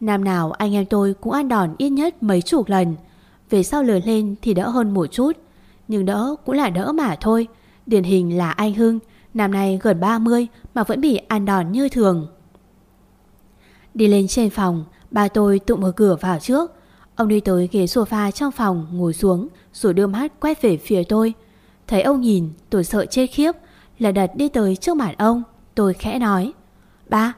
Năm nào anh em tôi cũng ăn đòn ít nhất mấy chục lần. Về sau lớn lên thì đỡ hơn một chút, Nhưng đỡ cũng là đỡ mà thôi. Điển hình là anh Hưng, Năm nay gần 30 mà vẫn bị ăn đòn như thường. Đi lên trên phòng, Ba tôi tự mở cửa vào trước. Ông đi tới ghế sofa trong phòng, ngồi xuống, Rồi đưa mắt quét về phía tôi. Thấy ông nhìn, tôi sợ chết khiếp. Là đật đi tới trước mặt ông, Tôi khẽ nói, Ba.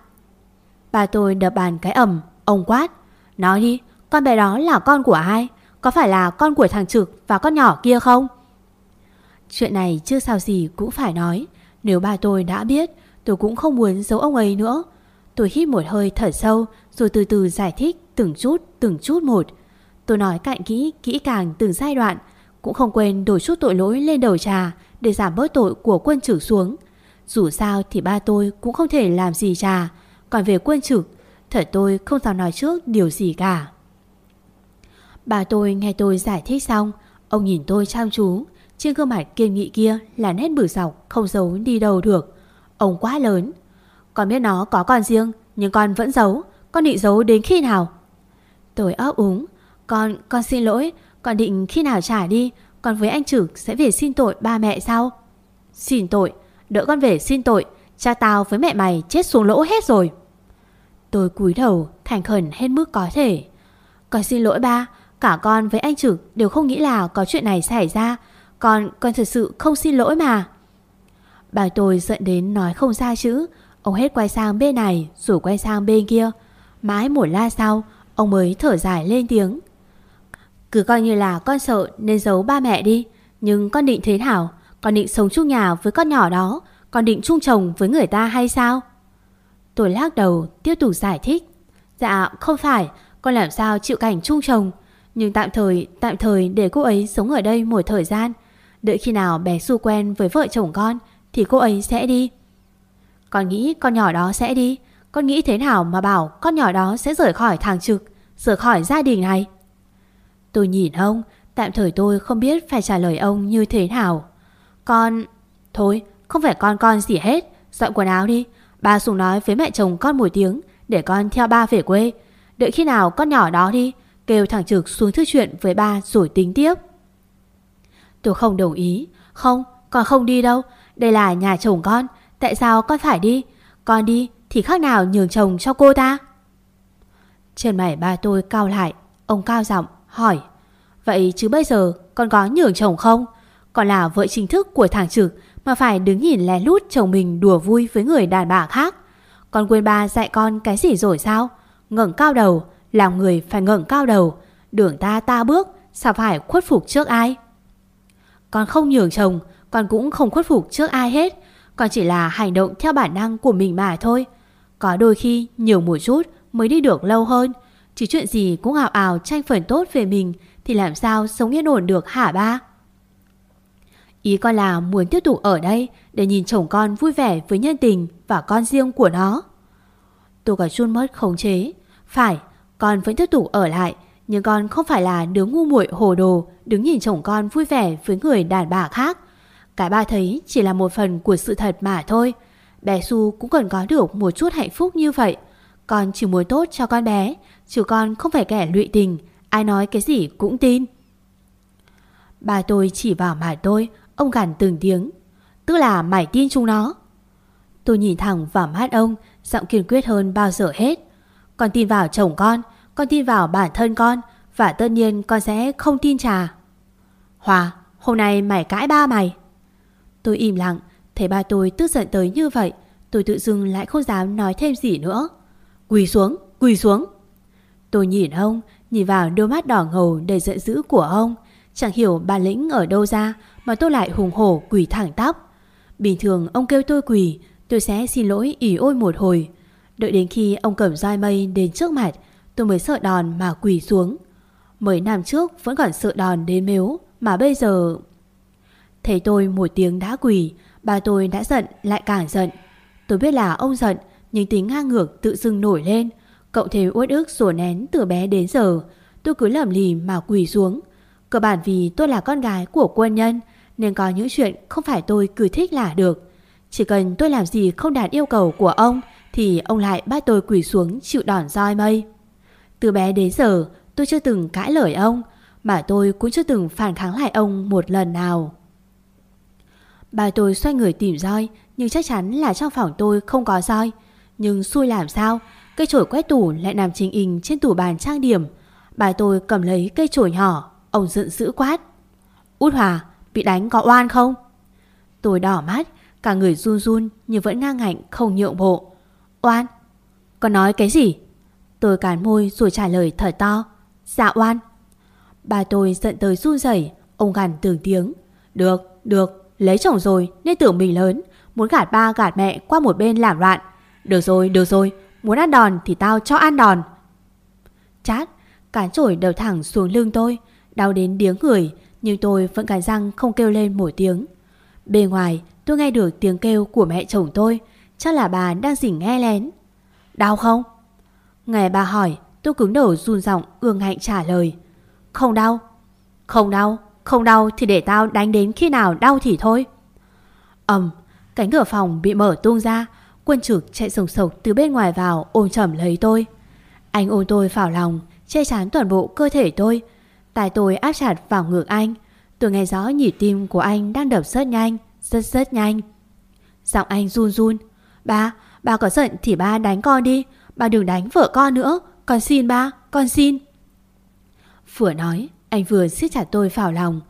Ba tôi đập bàn cái ẩm Ông quát, Nói đi, con bé đó là con của ai? Có phải là con của thằng Trực và con nhỏ kia không? Chuyện này chưa sao gì cũng phải nói. Nếu ba tôi đã biết, Tôi cũng không muốn giấu ông ấy nữa. Tôi hít một hơi thở sâu, Rồi từ từ giải thích từng chút từng chút một. Tôi nói cạn kỹ kỹ càng từng giai đoạn, Cũng không quên đổ chút tội lỗi lên đầu trà Để giảm bớt tội của quân trực xuống. Dù sao thì ba tôi cũng không thể làm gì trà, Còn về quân trực Thật tôi không dám nói trước điều gì cả. Bà tôi nghe tôi giải thích xong, Ông nhìn tôi chăm chú, Trên gương mặt kiên nghị kia là nét bử dọc Không giấu đi đâu được. Ông quá lớn con biết nó có con riêng Nhưng con vẫn giấu. Con định giấu đến khi nào? Tôi ấp úng. Con, con xin lỗi. Con định khi nào trả đi? Con với anh Trực sẽ về xin tội ba mẹ sao? Xin tội. Đỡ con về xin tội. Cha tao với mẹ mày chết xuống lỗ hết rồi. Tôi cúi đầu thành khẩn hết mức có thể. Con xin lỗi ba. Cả con với anh Trực đều không nghĩ là có chuyện này xảy ra. Con, con thật sự không xin lỗi mà. Bà tôi giận đến nói không ra chữ. Ông hết quay sang bên này Rồi quay sang bên kia. Mãi một la sau, Ông mới thở dài lên tiếng. Cứ coi như là con sợ nên giấu ba mẹ đi, Nhưng con định thế nào? Con định sống chung nhà với con nhỏ đó, Con định chung chồng với người ta hay sao? Tôi lắc đầu, tiếp tục giải thích. Dạ không phải, Con làm sao chịu cảnh chung chồng, Nhưng tạm thời tạm thời để cô ấy sống ở đây một thời gian. Đợi khi nào bé Su quen với vợ chồng con, Thì cô ấy sẽ đi. Con nghĩ con nhỏ đó sẽ đi. Con nghĩ thế nào mà bảo con nhỏ đó sẽ rời khỏi thằng Trực Rời khỏi gia đình này? Tôi nhìn ông Tạm thời tôi không biết phải trả lời ông như thế nào. Con... Thôi không phải con con gì hết. Dọn quần áo đi. Ba Sùng nói với mẹ chồng con một tiếng Để con theo ba về quê. Đợi khi nào con nhỏ đó đi Kêu thằng Trực xuống thư chuyện với ba rồi tính tiếp. Tôi không đồng ý. Không, con không đi đâu. Đây là nhà chồng con. Tại sao con phải đi? Con đi thì khác nào nhường chồng cho cô ta? Trên mày ba tôi cao lại. Ông cao giọng hỏi. Vậy chứ bây giờ con có nhường chồng không? Còn là vợ chính thức của thằng Trực Mà phải đứng nhìn lén lút chồng mình đùa vui với người đàn bà khác. Con quên ba dạy con cái gì rồi sao? Ngẩng cao đầu, Làm người phải ngẩng cao đầu. Đường ta ta bước, Sao phải khuất phục trước ai? Con không nhường chồng, Con cũng không khuất phục trước ai hết còn chỉ là hành động theo bản năng của mình mà thôi. Có đôi khi nhiều một chút mới đi được lâu hơn. Chỉ chuyện gì cũng ảo ảo tranh phần tốt về mình Thì làm sao sống yên ổn được hả ba? Ý con là muốn tiếp tục ở đây Để nhìn chồng con vui vẻ với nhân tình Và con riêng của nó. Tôi có chun mất khống chế. Phải, con vẫn tiếp tục ở lại, Nhưng con không phải là đứa ngu muội hồ đồ Đứng nhìn chồng con vui vẻ với người đàn bà khác. Cái ba thấy chỉ là một phần của sự thật mà thôi. Bé Su cũng cần có được một chút hạnh phúc như vậy. Con chỉ muốn tốt cho con bé, Chứ con không phải kẻ lụy tình, Ai nói cái gì cũng tin. Bà tôi chỉ vào mặt tôi, Ông gằn từng tiếng. Tức là mày tin chúng nó. Tôi nhìn thẳng vào mắt ông, Giọng kiên quyết hơn bao giờ hết. Con tin vào chồng con Con tin vào bản thân con, Và tất nhiên con sẽ không tin trà Hòa, hôm nay mày cãi ba mày. Tôi im lặng. Thấy ba tôi tức giận tới như vậy Tôi tự dưng lại không dám nói thêm gì nữa. Quỳ xuống, quỳ xuống. Tôi nhìn ông Nhìn vào đôi mắt đỏ ngầu đầy giận dữ của ông. Chẳng hiểu bà lĩnh ở đâu ra Mà tôi lại hùng hổ quỳ thẳng tóc Bình thường ông kêu tôi quỳ Tôi sẽ xin lỗi ỉ ôi một hồi. Đợi đến khi ông cầm roi mây đến trước mặt Tôi mới sợ đòn mà quỳ xuống. Mấy năm trước vẫn còn sợ đòn đến mếu Mà bây giờ Thấy tôi một tiếng đã quỳ, Bà tôi đã giận, lại càng giận. Tôi biết là ông giận, Nhưng tính ngang ngược tự dưng nổi lên. Cậu thêm uất ức sủa nén từ bé đến giờ. Tôi cứ lầm lì mà quỳ xuống. Cơ bản vì tôi là con gái của quân nhân, Nên có những chuyện không phải tôi cứ thích là được. Chỉ cần tôi làm gì không đạt yêu cầu của ông, Thì ông lại bắt tôi quỳ xuống chịu đòn roi mây. Từ bé đến giờ, tôi chưa từng cãi lời ông, Mà tôi cũng chưa từng phản kháng lại ông một lần nào. Bà tôi xoay người tìm roi Nhưng chắc chắn là trong phòng tôi không có roi. Nhưng xui làm sao? Cây chổi quét tủ lại nằm chính hình trên tủ bàn trang điểm. Bà tôi cầm lấy cây chổi nhỏ Ông giận dữ quát. Út Hòa bị đánh có oan không? Tôi đỏ mắt Cả người run run nhưng vẫn ngang ngạnh không nhượng bộ. Oan? Con nói cái gì? Tôi cản môi rồi trả lời thở to. Dạ oan. Bà tôi giận tới run rẩy Ông gằn từng tiếng. Được, được, lấy chồng rồi nên tưởng mình lớn Muốn gạt ba gạt mẹ qua một bên làm loạn. Được rồi, được rồi Muốn ăn đòn thì tao cho ăn đòn. Chát Cán chổi đầu thẳng xuống lưng tôi Đau đến điếng người Nhưng tôi vẫn cắn răng không kêu lên một tiếng. Bên ngoài tôi nghe được tiếng kêu của mẹ chồng tôi Chắc là bà đang dỉnh nghe lén. Đau không? Nghe bà hỏi Tôi cứng đầu run giọng ương hạnh trả lời. Không đau. Không đau. Không đau thì để tao đánh đến khi nào đau thì thôi. Ầm Cánh cửa phòng bị mở tung ra Quân trực chạy sồng sộc từ bên ngoài vào ôm chầm lấy tôi. Anh ôm tôi vào lòng Che chắn toàn bộ cơ thể tôi. Tài tôi áp chặt vào ngực anh Tôi nghe rõ nhịp tim của anh đang đập rất nhanh Rất rất nhanh. Giọng anh run run Ba, ba có giận thì ba đánh con đi Ba đừng đánh vợ con nữa Con xin ba, con xin. Vừa nói, anh vừa siết chặt tôi vào lòng.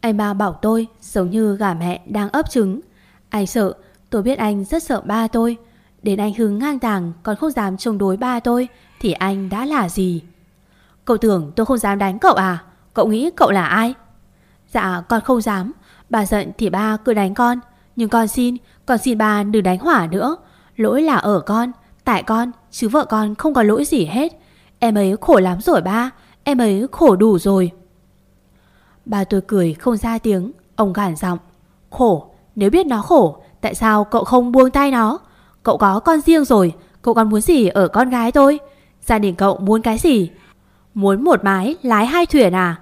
Anh ba bảo tôi giống như gà mẹ đang ấp trứng. Anh sợ, tôi biết anh rất sợ ba tôi. Đến anh hứng ngang tàng còn không dám chống đối ba tôi Thì anh đã là gì? Cậu tưởng tôi không dám đánh cậu à? Cậu nghĩ cậu là ai? Dạ con không dám. Bà giận thì ba cứ đánh con. Nhưng con xin Con xin ba đừng đánh hỏa nữa. Lỗi là ở con Tại con Chứ vợ con không có lỗi gì hết. Em ấy khổ lắm rồi ba. Em ấy khổ đủ rồi. Ba tôi cười không ra tiếng. Ông gàn giọng Khổ Nếu biết nó khổ Tại sao cậu không buông tay nó? Cậu có con riêng rồi Cậu còn muốn gì ở con gái tôi? Gia đình cậu muốn cái gì? Muốn một mái lái hai thuyền à?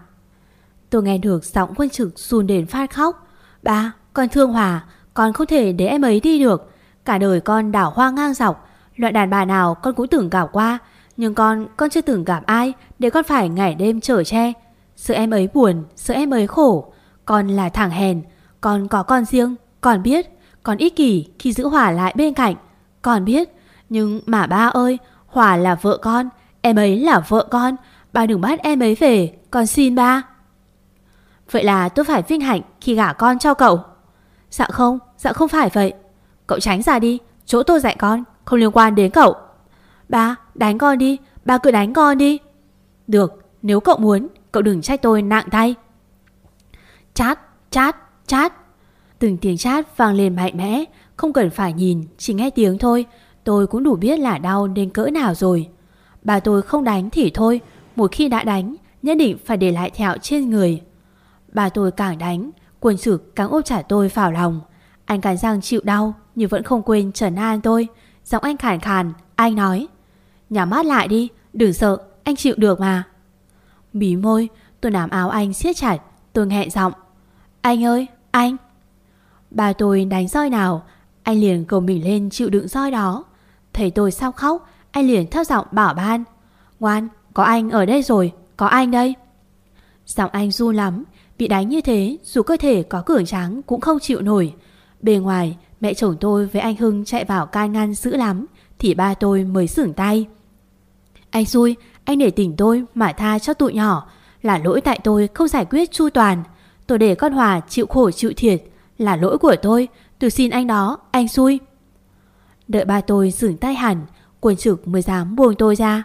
Tôi nghe được giọng quân trực run đến phát khóc. Ba con thương Hòa Con không thể để em ấy đi được. Cả đời con đảo hoa ngang dọc Loại đàn bà nào con cũng từng gặp qua Nhưng con, con chưa từng gặp ai Để con phải ngày đêm chở che. Sợ em ấy buồn, sợ em ấy khổ. Con là thằng hèn Con có con riêng, con biết. Con ích kỷ khi giữ Hòa lại bên cạnh Con biết. Nhưng mà ba ơi Hòa là vợ con Em ấy là vợ con. Ba đừng bắt em ấy về Con xin ba. Vậy là tôi phải vinh hạnh khi gả con cho cậu. Dạ không Dạ không phải vậy. Cậu tránh ra đi Chỗ tôi dạy con Không liên quan đến cậu. Ba đánh con đi Ba cứ đánh con đi. Được Nếu cậu muốn Cậu đừng trách tôi, nặng tay Chát Chát Chát. Từng tiếng chát vang lên mạnh mẽ, Không cần phải nhìn, Chỉ nghe tiếng thôi. Tôi cũng đủ biết là đau đến cỡ nào rồi. Bà tôi không đánh thì thôi, Một khi đã đánh, Nhất định phải để lại thẹo trên người. Bà tôi càng đánh quần sực càng ôm trả tôi vào lòng. Anh cắn răng chịu đau, Nhưng vẫn không quên trần an tôi. Giọng anh khàn khàn, Anh nói, Nhắm mắt lại đi, Đừng sợ, Anh chịu được mà. Mí môi, Tôi nắm áo anh siết chặt, Tôi nghẹn giọng. Anh ơi, Anh. Bà tôi đánh roi nào, Anh liền cầu mình lên chịu đựng roi đó. Thấy tôi sao khóc, Anh liền thấp giọng bảo ban. Ngoan, có anh ở đây rồi, Có anh đây. Giọng anh run lắm, Bị đánh như thế, dù cơ thể có cường tráng cũng không chịu nổi. Bề ngoài, mẹ chồng tôi với anh Hưng chạy vào can ngăn dữ lắm, Thì ba tôi mới sửng tay. Anh xui anh để tỉnh tôi mà tha cho tụi nhỏ. Là lỗi tại tôi không giải quyết chu toàn. Tôi để con Hòa chịu khổ chịu thiệt. Là lỗi của tôi. Tôi xin anh đó. Anh xui. Đợi ba tôi dừng tay hẳn, Quân trực mới dám buông tôi ra.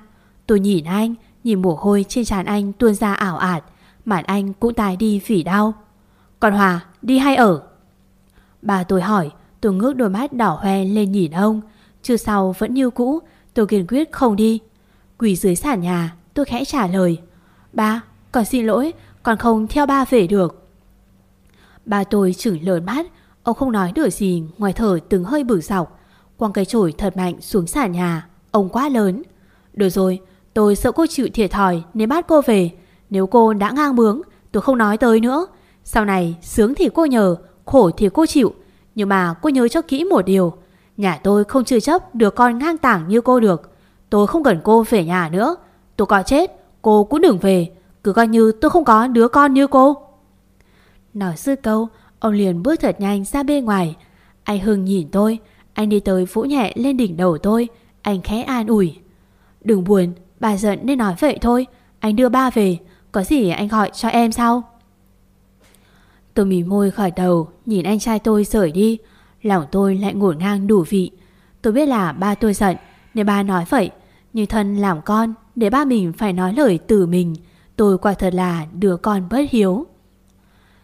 Tôi nhìn anh, Nhìn mồ hôi trên trán anh tuôn ra ảo ạt. Mặt anh cũng tái đi phỉ đau. Còn Hòa, đi hay ở? Bà tôi hỏi, Tôi ngước đôi mắt đỏ hoe lên nhìn ông. Chưa sau vẫn như cũ, Tôi kiên quyết không đi. Quỳ dưới sàn nhà, tôi khẽ trả lời, Ba, con xin lỗi, Con không theo ba về được. Ba tôi chửi lớn mắt Ông không nói được gì, ngoài thở từng hơi bử sọc. Quăng cây chổi thật mạnh xuống sàn nhà, Ông quá lớn. Được rồi, tôi sợ cô chịu thiệt thòi Nên bắt cô về. Nếu cô đã ngang bướng, tôi không nói tới nữa. Sau này sướng thì cô nhờ, Khổ thì cô chịu. Nhưng mà cô nhớ cho kỹ một điều, Nhà tôi không chừa chấp được con ngang tảng như cô được. Tôi không cần cô về nhà nữa. Tôi có chết, Cô cũng đừng về. Cứ coi như tôi không có đứa con như cô. Nói sư câu, Ông liền bước thật nhanh ra bên ngoài. Anh Hưng nhìn tôi, Anh đi tới vũ nhẹ lên đỉnh đầu tôi. Anh khẽ an ủi. Đừng buồn, Bà giận nên nói vậy thôi. Anh đưa ba về, Có gì anh gọi cho em sau? Tôi mỉm môi khỏi đầu, Nhìn anh trai tôi rời đi. Lòng tôi lại ngổn ngang đủ vị. Tôi biết là ba tôi giận, Nên ba nói vậy. Nhưng thân làm con Để ba mình phải nói lời từ mình Tôi quả thật là đứa con bất hiếu.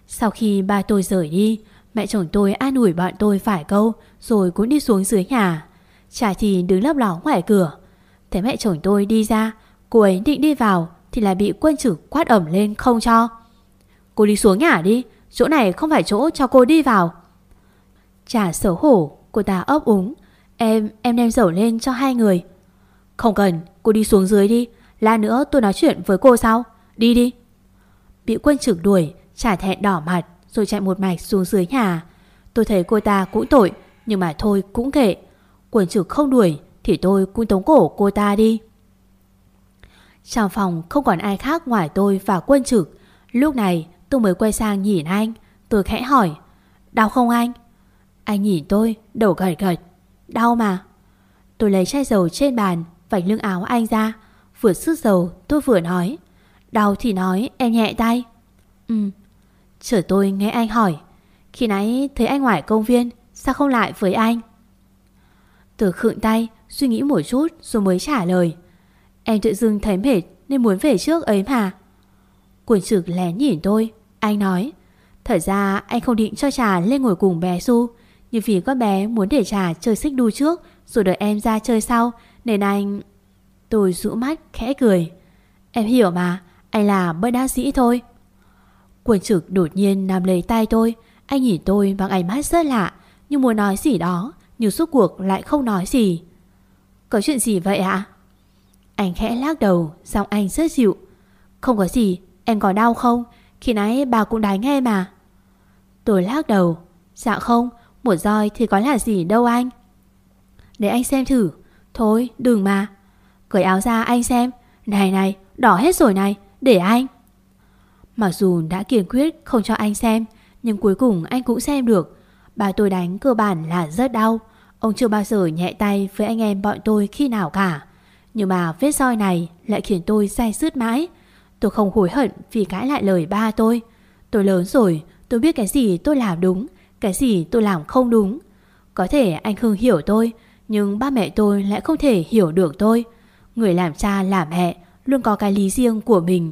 Sau khi ba tôi rời đi Mẹ chồng tôi an ủi bọn tôi phải câu Rồi cũng đi xuống dưới nhà. Trà thì đứng lấp ló ngoài cửa. Thấy mẹ chồng tôi đi ra Cô ấy định đi vào Thì lại bị quân trực quát ẩm lên không cho. Cô đi xuống nhà đi Chỗ này không phải chỗ cho cô đi vào. Chả xấu hổ Cô ta ấp úng Em, em đem dầu lên cho hai người. Không cần, cô đi xuống dưới đi. Lát nữa tôi nói chuyện với cô sau. Đi đi. Bị quân trực đuổi, trả thẹn đỏ mặt Rồi chạy một mạch xuống dưới nhà. Tôi thấy cô ta cũng tội Nhưng mà thôi cũng kệ. Quân trực không đuổi Thì tôi cũng tống cổ cô ta đi. Trong phòng không còn ai khác ngoài tôi và quân trực Lúc này tôi mới quay sang nhìn anh. Tôi khẽ hỏi Đau không anh? Anh nhìn tôi, đầu gật gật. Đau mà. Tôi lấy chai dầu trên bàn, vạch lưng áo anh ra. Vừa sức dầu, tôi vừa nói. Đau thì nói, em nhẹ tay. Ừ. Chờ tôi nghe anh hỏi. Khi nãy thấy anh ngoài công viên, sao không lại với anh? Từ khựng tay, suy nghĩ một chút rồi mới trả lời. Em tự dưng thấy mệt nên muốn về trước ấy mà. Quần trực lén nhìn tôi, anh nói. Thật ra anh không định cho trà lên ngồi cùng bé Su nhưng vì con bé muốn để trà chơi xích đu trước Rồi đợi em ra chơi sau nên anh... Tôi rũ mắt, khẽ cười. Em hiểu mà, Anh là bất đa sĩ thôi. Quân trực đột nhiên nắm lấy tay tôi. Anh nhìn tôi bằng ánh mắt rất lạ Nhưng muốn nói gì đó, Nhưng suốt cuộc lại không nói gì. Có chuyện gì vậy ạ? Anh khẽ lắc đầu, Giọng anh rất dịu. Không có gì, Em có đau không? Khi nãy bà cũng đánh em mà. Tôi lắc đầu. Dạ không, một roi thì có là gì đâu anh. Để anh xem thử. Thôi, đừng mà. Cởi áo ra anh xem. Này này, đỏ hết rồi này, Để anh. Mặc dù đã kiên quyết không cho anh xem, Nhưng cuối cùng anh cũng xem được. Bà tôi đánh cơ bản là rất đau. Ông chưa bao giờ nhẹ tay với anh em bọn tôi khi nào cả. Nhưng mà vết roi này lại khiến tôi say sứt mãi. Tôi không hối hận vì cãi lại lời ba tôi. Tôi lớn rồi, Tôi biết cái gì tôi làm đúng, cái gì tôi làm không đúng. Có thể anh Hưng hiểu tôi nhưng ba mẹ tôi lại không thể hiểu được tôi. Người làm cha làm mẹ Luôn có cái lý riêng của mình.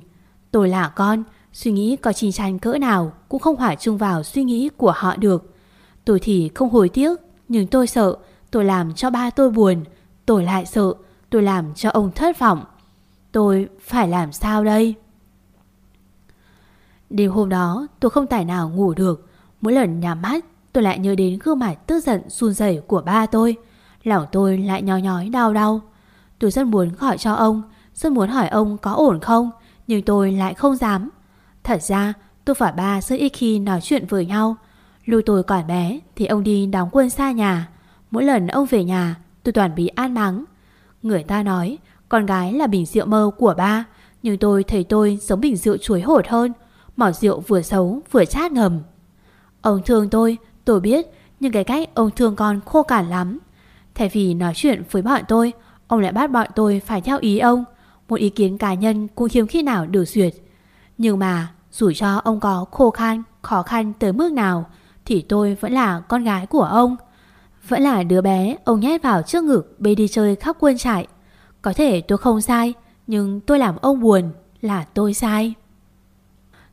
Tôi là con, Suy nghĩ có chi chắn cỡ nào Cũng không hòa chung vào suy nghĩ của họ được. Tôi thì không hối tiếc, Nhưng tôi sợ Tôi làm cho ba tôi buồn, Tôi lại sợ Tôi làm cho ông thất vọng. Tôi phải làm sao đây? Đêm hôm đó, tôi không tài nào ngủ được. Mỗi lần nhắm mắt, tôi lại nhớ đến gương mặt tức giận run rẩy của ba tôi. Lòng tôi lại nhói nhói đau đau. Tôi rất muốn gọi cho ông, rất muốn hỏi ông có ổn không, nhưng tôi lại không dám. Thật ra tôi và ba rất ít khi nói chuyện với nhau. Lúc tôi còn bé thì ông đi đóng quân xa nhà. Mỗi lần ông về nhà tôi toàn bị an mắng. Người ta nói con gái là bình rượu mơ của ba, nhưng tôi thấy tôi giống bình rượu chuối hột hơn. Mỏ rượu vừa xấu vừa chát ngầm. Ông thương tôi, tôi biết, Nhưng cái cách ông thương con khô cản lắm Thay vì nói chuyện với bọn tôi Ông lại bắt bọn tôi phải theo ý ông Một ý kiến cá nhân cũng hiếm khi nào được duyệt. Nhưng mà dù cho ông có khô khan, khó khăn tới mức nào Thì tôi vẫn là con gái của ông. Vẫn là đứa bé ông nhét vào trước ngực bê đi chơi khắp quân trại. Có thể tôi không sai Nhưng tôi làm ông buồn là tôi sai.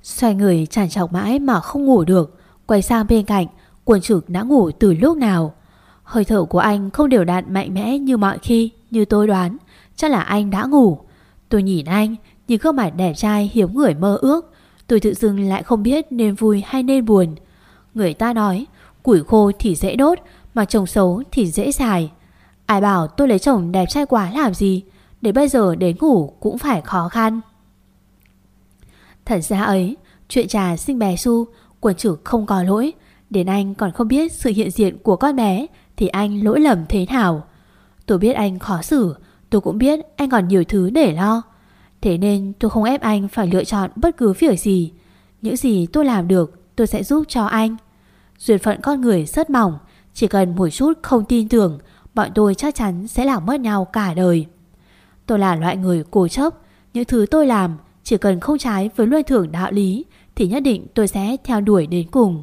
Xoay người tràn trọc mãi mà không ngủ được Quay sang bên cạnh quần trực đã ngủ từ lúc nào. Hơi thở của anh không đều đặn mạnh mẽ như mọi khi, Như tôi đoán. Chắc là anh đã ngủ. Tôi nhìn anh, Nhìn gương mặt đẹp trai hiếm người mơ ước. Tôi tự dưng lại không biết nên vui hay nên buồn. Người ta nói, Củi khô thì dễ đốt, Mà chồng xấu thì dễ xài. Ai bảo tôi lấy chồng đẹp trai quá làm gì? Để bây giờ đến ngủ cũng phải khó khăn. Thật ra ấy, Chuyện trà sinh bé su Quần chủ không có lỗi. Đến anh còn không biết sự hiện diện của con bé thì anh lỗi lầm thế nào? Tôi biết anh khó xử, Tôi cũng biết anh còn nhiều thứ để lo. Thế nên tôi không ép anh phải lựa chọn bất cứ việc gì. Những gì tôi làm được, tôi sẽ giúp cho anh. Duyên phận con người rất mỏng, Chỉ cần một chút không tin tưởng, Bọn tôi chắc chắn sẽ làm mất nhau cả đời. Tôi là loại người cố chấp, Những thứ tôi làm Chỉ cần không trái với luân thường đạo lý Thì nhất định tôi sẽ theo đuổi đến cùng.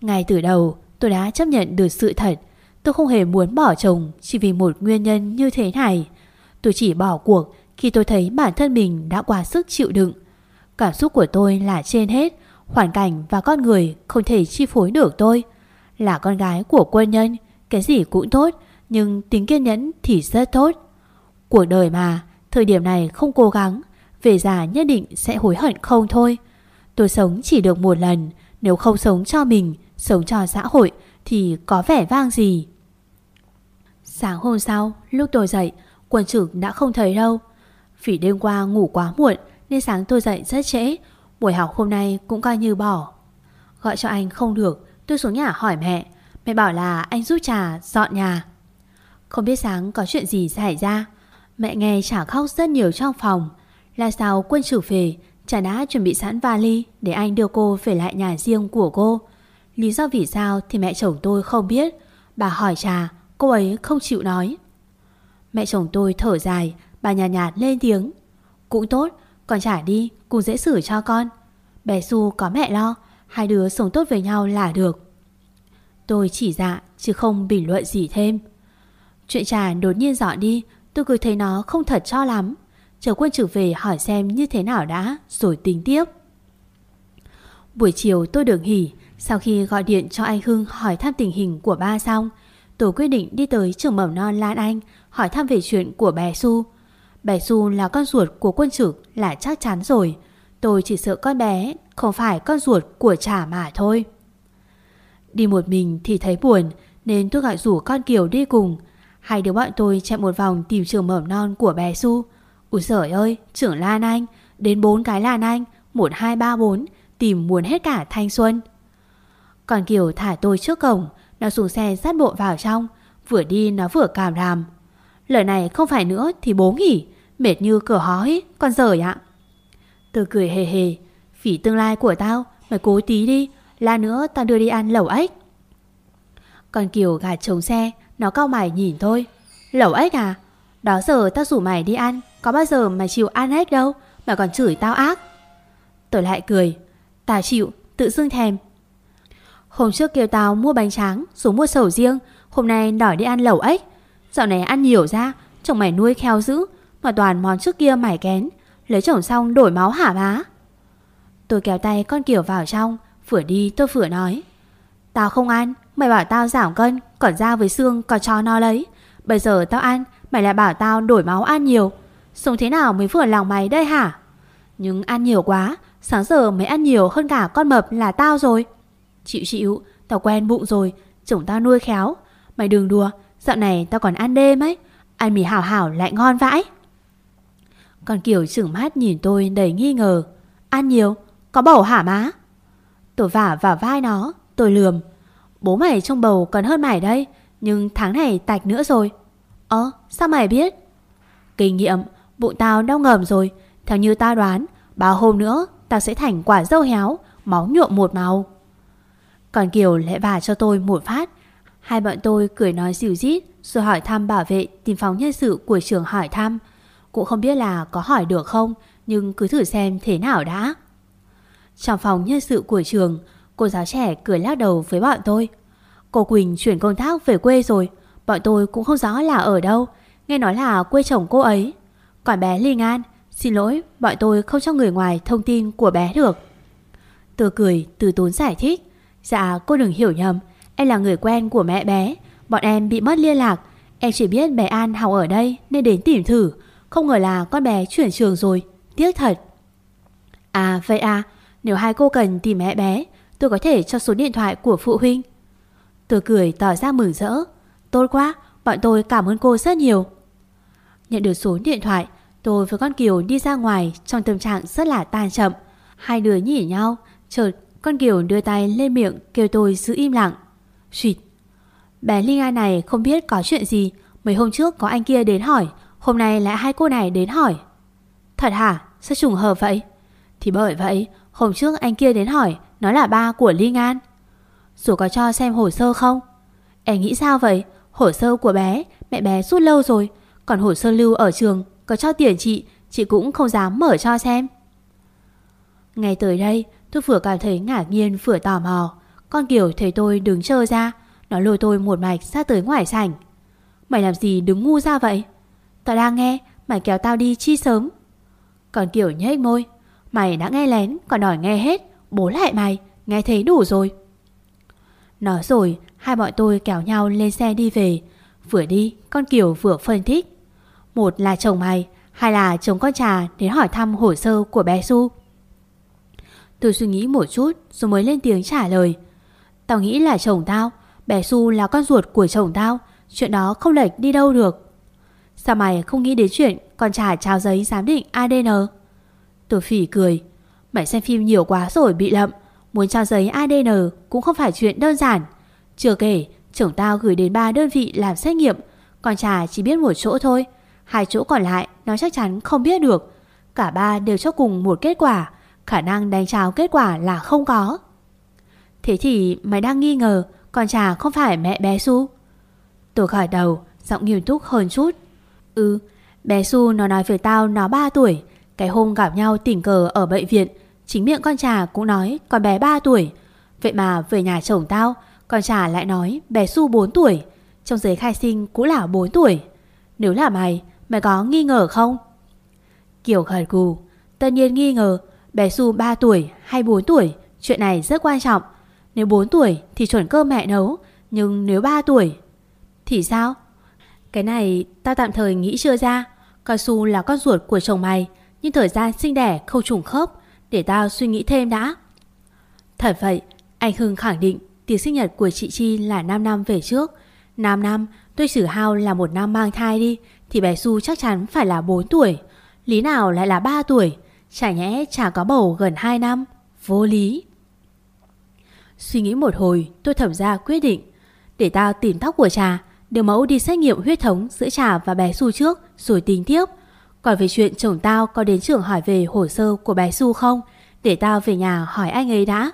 Ngay từ đầu, tôi đã chấp nhận được sự thật Tôi không hề muốn bỏ chồng Chỉ vì một nguyên nhân như thế này Tôi chỉ bỏ cuộc khi tôi thấy bản thân mình đã quá sức chịu đựng. Cảm xúc của tôi là trên hết, hoàn cảnh và con người không thể chi phối được tôi. Là con gái của quân nhân, cái gì cũng tốt, nhưng tính kiên nhẫn thì rất tốt. Cuộc đời mà, thời điểm này không cố gắng, về già nhất định sẽ hối hận không thôi. Tôi sống chỉ được một lần, nếu không sống cho mình, sống cho xã hội thì có vẻ vang gì. Sáng hôm sau, lúc tôi dậy, quân trực đã không thấy đâu. Vì đêm qua ngủ quá muộn Nên sáng tôi dậy rất trễ Buổi học hôm nay cũng coi như bỏ. Gọi cho anh không được Tôi xuống nhà hỏi mẹ. Mẹ bảo là anh giúp trà dọn nhà. Không biết sáng có chuyện gì xảy ra. Mẹ nghe chả khóc rất nhiều trong phòng. Là sao quân chủ về Chả đã chuẩn bị sẵn vali Để anh đưa cô về lại nhà riêng của cô. Lý do vì sao thì mẹ chồng tôi không biết. Bà hỏi trà Cô ấy không chịu nói. Mẹ chồng tôi thở dài Bà nhạt nhạt lên tiếng. Cũng tốt, con trả đi Cũng dễ xử cho con. Bé Su có mẹ lo Hai đứa sống tốt với nhau là được. Tôi chỉ dạ chứ không bình luận gì thêm. Chuyện trà đột nhiên dọn đi Tôi cứ thấy nó không thật cho lắm. Chờ quân trở về hỏi xem như thế nào đã Rồi tính tiếp. Buổi chiều tôi được nghỉ Sau khi gọi điện cho anh Hưng hỏi thăm tình hình của ba xong Tôi quyết định đi tới trường mầm non Lan Anh Hỏi thăm về chuyện của bé Su Bé Su là con ruột của quân trực là chắc chắn rồi. Tôi chỉ sợ con bé không phải con ruột của trả mà thôi. Đi một mình thì thấy buồn nên tôi gọi rủ con Kiều đi cùng. Hai đứa bọn tôi chạy một vòng tìm trường mầm non của bé Su. Úi giời ơi, trưởng Lan Anh, đến bốn cái Lan Anh, một hai ba bốn tìm muốn hết cả thanh xuân. Còn Kiều thả tôi trước cổng, nó xuống xe sát bộ vào trong, vừa đi nó vừa cảm ràm. Lời này không phải nữa thì bố nghỉ, Mệt như cửa hói Con rời ạ. Tôi cười hề hề Phỉ tương lai của tao Mày cố tí đi là nữa tao đưa đi ăn lẩu ếch. Còn Kiều gạt trống xe Nó cao mày nhìn tôi Lẩu ếch à? Đó giờ tao rủ mày đi ăn Có bao giờ mày chịu ăn ếch đâu Mày còn chửi tao ác. Tôi lại cười Tao chịu tự dưng thèm Hôm trước kêu tao mua bánh tráng Rồi mua sầu riêng, Hôm nay đòi đi ăn lẩu ếch Dạo này ăn nhiều ra, Chồng mày nuôi kheo dữ, mà toàn món trước kia mải kén. Lấy chồng xong đổi máu hả bá. Tôi kéo tay con Kiều vào trong Vừa đi tôi vừa nói. Tao không ăn, Mày bảo tao giảm cân, Còn da với xương còn cho nó lấy Bây giờ tao ăn, Mày lại bảo tao đổi máu ăn nhiều. Sống thế nào mới vừa lòng mày đây hả? Nhưng ăn nhiều quá, Sáng giờ mày ăn nhiều hơn cả con mập là tao rồi. Chịu chịu, Tao quen bụng rồi, Chồng tao nuôi khéo. Mày đừng đùa, Dạo này tao còn ăn đêm ấy, Ăn mì hảo hảo lại ngon vãi. Còn Kiều chừng mắt nhìn tôi đầy nghi ngờ. Ăn nhiều, Có bầu hả má? Tôi vả vào vai nó, Tôi lườm. Bố mày trong bầu còn hơn mày đây, Nhưng tháng này tạch nữa rồi. Ơ, sao mày biết? Kinh nghiệm, Bụng tao đau ngầm rồi. Theo như tao đoán Bao hôm nữa Tao sẽ thành quả dâu héo, Máu nhuộm một màu. Còn Kiều lại vả cho tôi một phát Hai bọn tôi cười nói dịu rít rồi hỏi thăm bảo vệ tìm phòng nhân sự của trường hỏi thăm. Cũng không biết là có hỏi được không, nhưng cứ thử xem thế nào đã. Trong phòng nhân sự của trường, cô giáo trẻ cười lắc đầu với bọn tôi. Cô Quỳnh chuyển công tác về quê rồi, bọn tôi cũng không rõ là ở đâu, nghe nói là quê chồng cô ấy. Còn bé Linh An, xin lỗi, bọn tôi không cho người ngoài thông tin của bé được. Tôi cười, từ tốn giải thích. Dạ, cô đừng hiểu nhầm, em là người quen của mẹ bé, bọn em bị mất liên lạc. Em chỉ biết bé An học ở đây nên đến tìm thử, không ngờ là con bé chuyển trường rồi, tiếc thật. À, vậy à, nếu hai cô cần tìm mẹ bé, tôi có thể cho số điện thoại của phụ huynh. Tôi cười tỏ ra mừng rỡ. Tốt quá, bọn tôi cảm ơn cô rất nhiều. Nhận được số điện thoại, tôi với con Kiều đi ra ngoài trong tâm trạng rất là tan chậm. Hai đứa nhìn nhau, chợt con Kiều đưa tay lên miệng kêu tôi giữ im lặng. Xuyệt. Bé Linh An này không biết có chuyện gì, mấy hôm trước có anh kia đến hỏi, hôm nay lại hai cô này đến hỏi. Thật hả? Sao trùng hợp vậy? Thì bởi vậy, hôm trước anh kia đến hỏi, nó là ba của Linh An. Dù có cho xem hồ sơ không? Em nghĩ sao vậy? Hồ sơ của bé, mẹ bé rút lâu rồi. Còn hồ sơ lưu ở trường, có cho tiền chị, chị cũng không dám mở cho xem. ngày tới đây, tôi vừa cảm thấy ngạc nhiên vừa tò mò. Con Kiều thấy tôi đứng chờ ra, nó lôi tôi một mạch ra tới ngoài sảnh. Mày làm gì đứng ngu ra vậy? Tao đang nghe, mày kéo tao đi chi sớm. Còn Kiều nhếch môi. Mày đã nghe lén, còn đòi nghe hết. Bố lại mày, nghe thấy đủ rồi. Nói rồi, hai bọn tôi kéo nhau lên xe đi về. Vừa đi, con Kiều vừa phân tích. Một là chồng mày, hai là chồng con trà đến hỏi thăm hồ sơ của bé Su. Tôi suy nghĩ một chút rồi mới lên tiếng trả lời. Tao nghĩ là chồng tao, bé Su là con ruột của chồng tao, chuyện đó không lệch đi đâu được. Sao mày không nghĩ đến chuyện con trả trao giấy giám định ADN? Tôi phỉ cười. Mày xem phim nhiều quá rồi bị lậm. Muốn trao giấy ADN cũng không phải chuyện đơn giản. Chưa kể, chồng tao gửi đến ba đơn vị làm xét nghiệm, còn trà chỉ biết một chỗ thôi. Hai chỗ còn lại nó chắc chắn không biết được. Cả ba đều cho cùng một kết quả, khả năng đánh cháo kết quả là không có. Thế thì mày đang nghi ngờ con trà không phải mẹ bé Su? Tôi khỏi đầu, giọng nghiêm túc hơn chút. Ừ, bé Su nó nói với tao nó 3 tuổi. Cái hôm gặp nhau tình cờ ở bệnh viện, chính miệng con trà cũng nói con bé 3 tuổi. Vậy mà về nhà chồng tao, con trà lại nói bé Su 4 tuổi. Trong giấy khai sinh cũng là 4 tuổi. Nếu là mày, mày có nghi ngờ không? kiểu gật gù. Tất nhiên nghi ngờ bé Su 3 tuổi hay 4 tuổi, chuyện này rất quan trọng. Nếu 4 tuổi thì chuẩn cơm mẹ nấu, nhưng nếu 3 tuổi thì sao? Cái này tao tạm thời nghĩ chưa ra. Con Su là con ruột của chồng mày, nhưng thời gian sinh đẻ không trùng khớp, để tao suy nghĩ thêm đã. Thật vậy, anh Hưng khẳng định tiệc sinh nhật của chị Chi là 5 năm về trước. 5 năm, tôi xử hao là một năm mang thai đi, thì bé Su chắc chắn phải là 4 tuổi. Lý nào lại là 3 tuổi? Chả nhẽ chả có bầu gần 2 năm. Vô lý. Suy nghĩ một hồi, tôi thẩm ra quyết định. Để tao tìm tóc của trà, đưa mẫu đi xét nghiệm huyết thống giữa trà và bé Su trước, rồi tính tiếp. Còn về chuyện chồng tao có đến trường hỏi về hồ sơ của bé Su không, để tao về nhà hỏi anh ấy đã.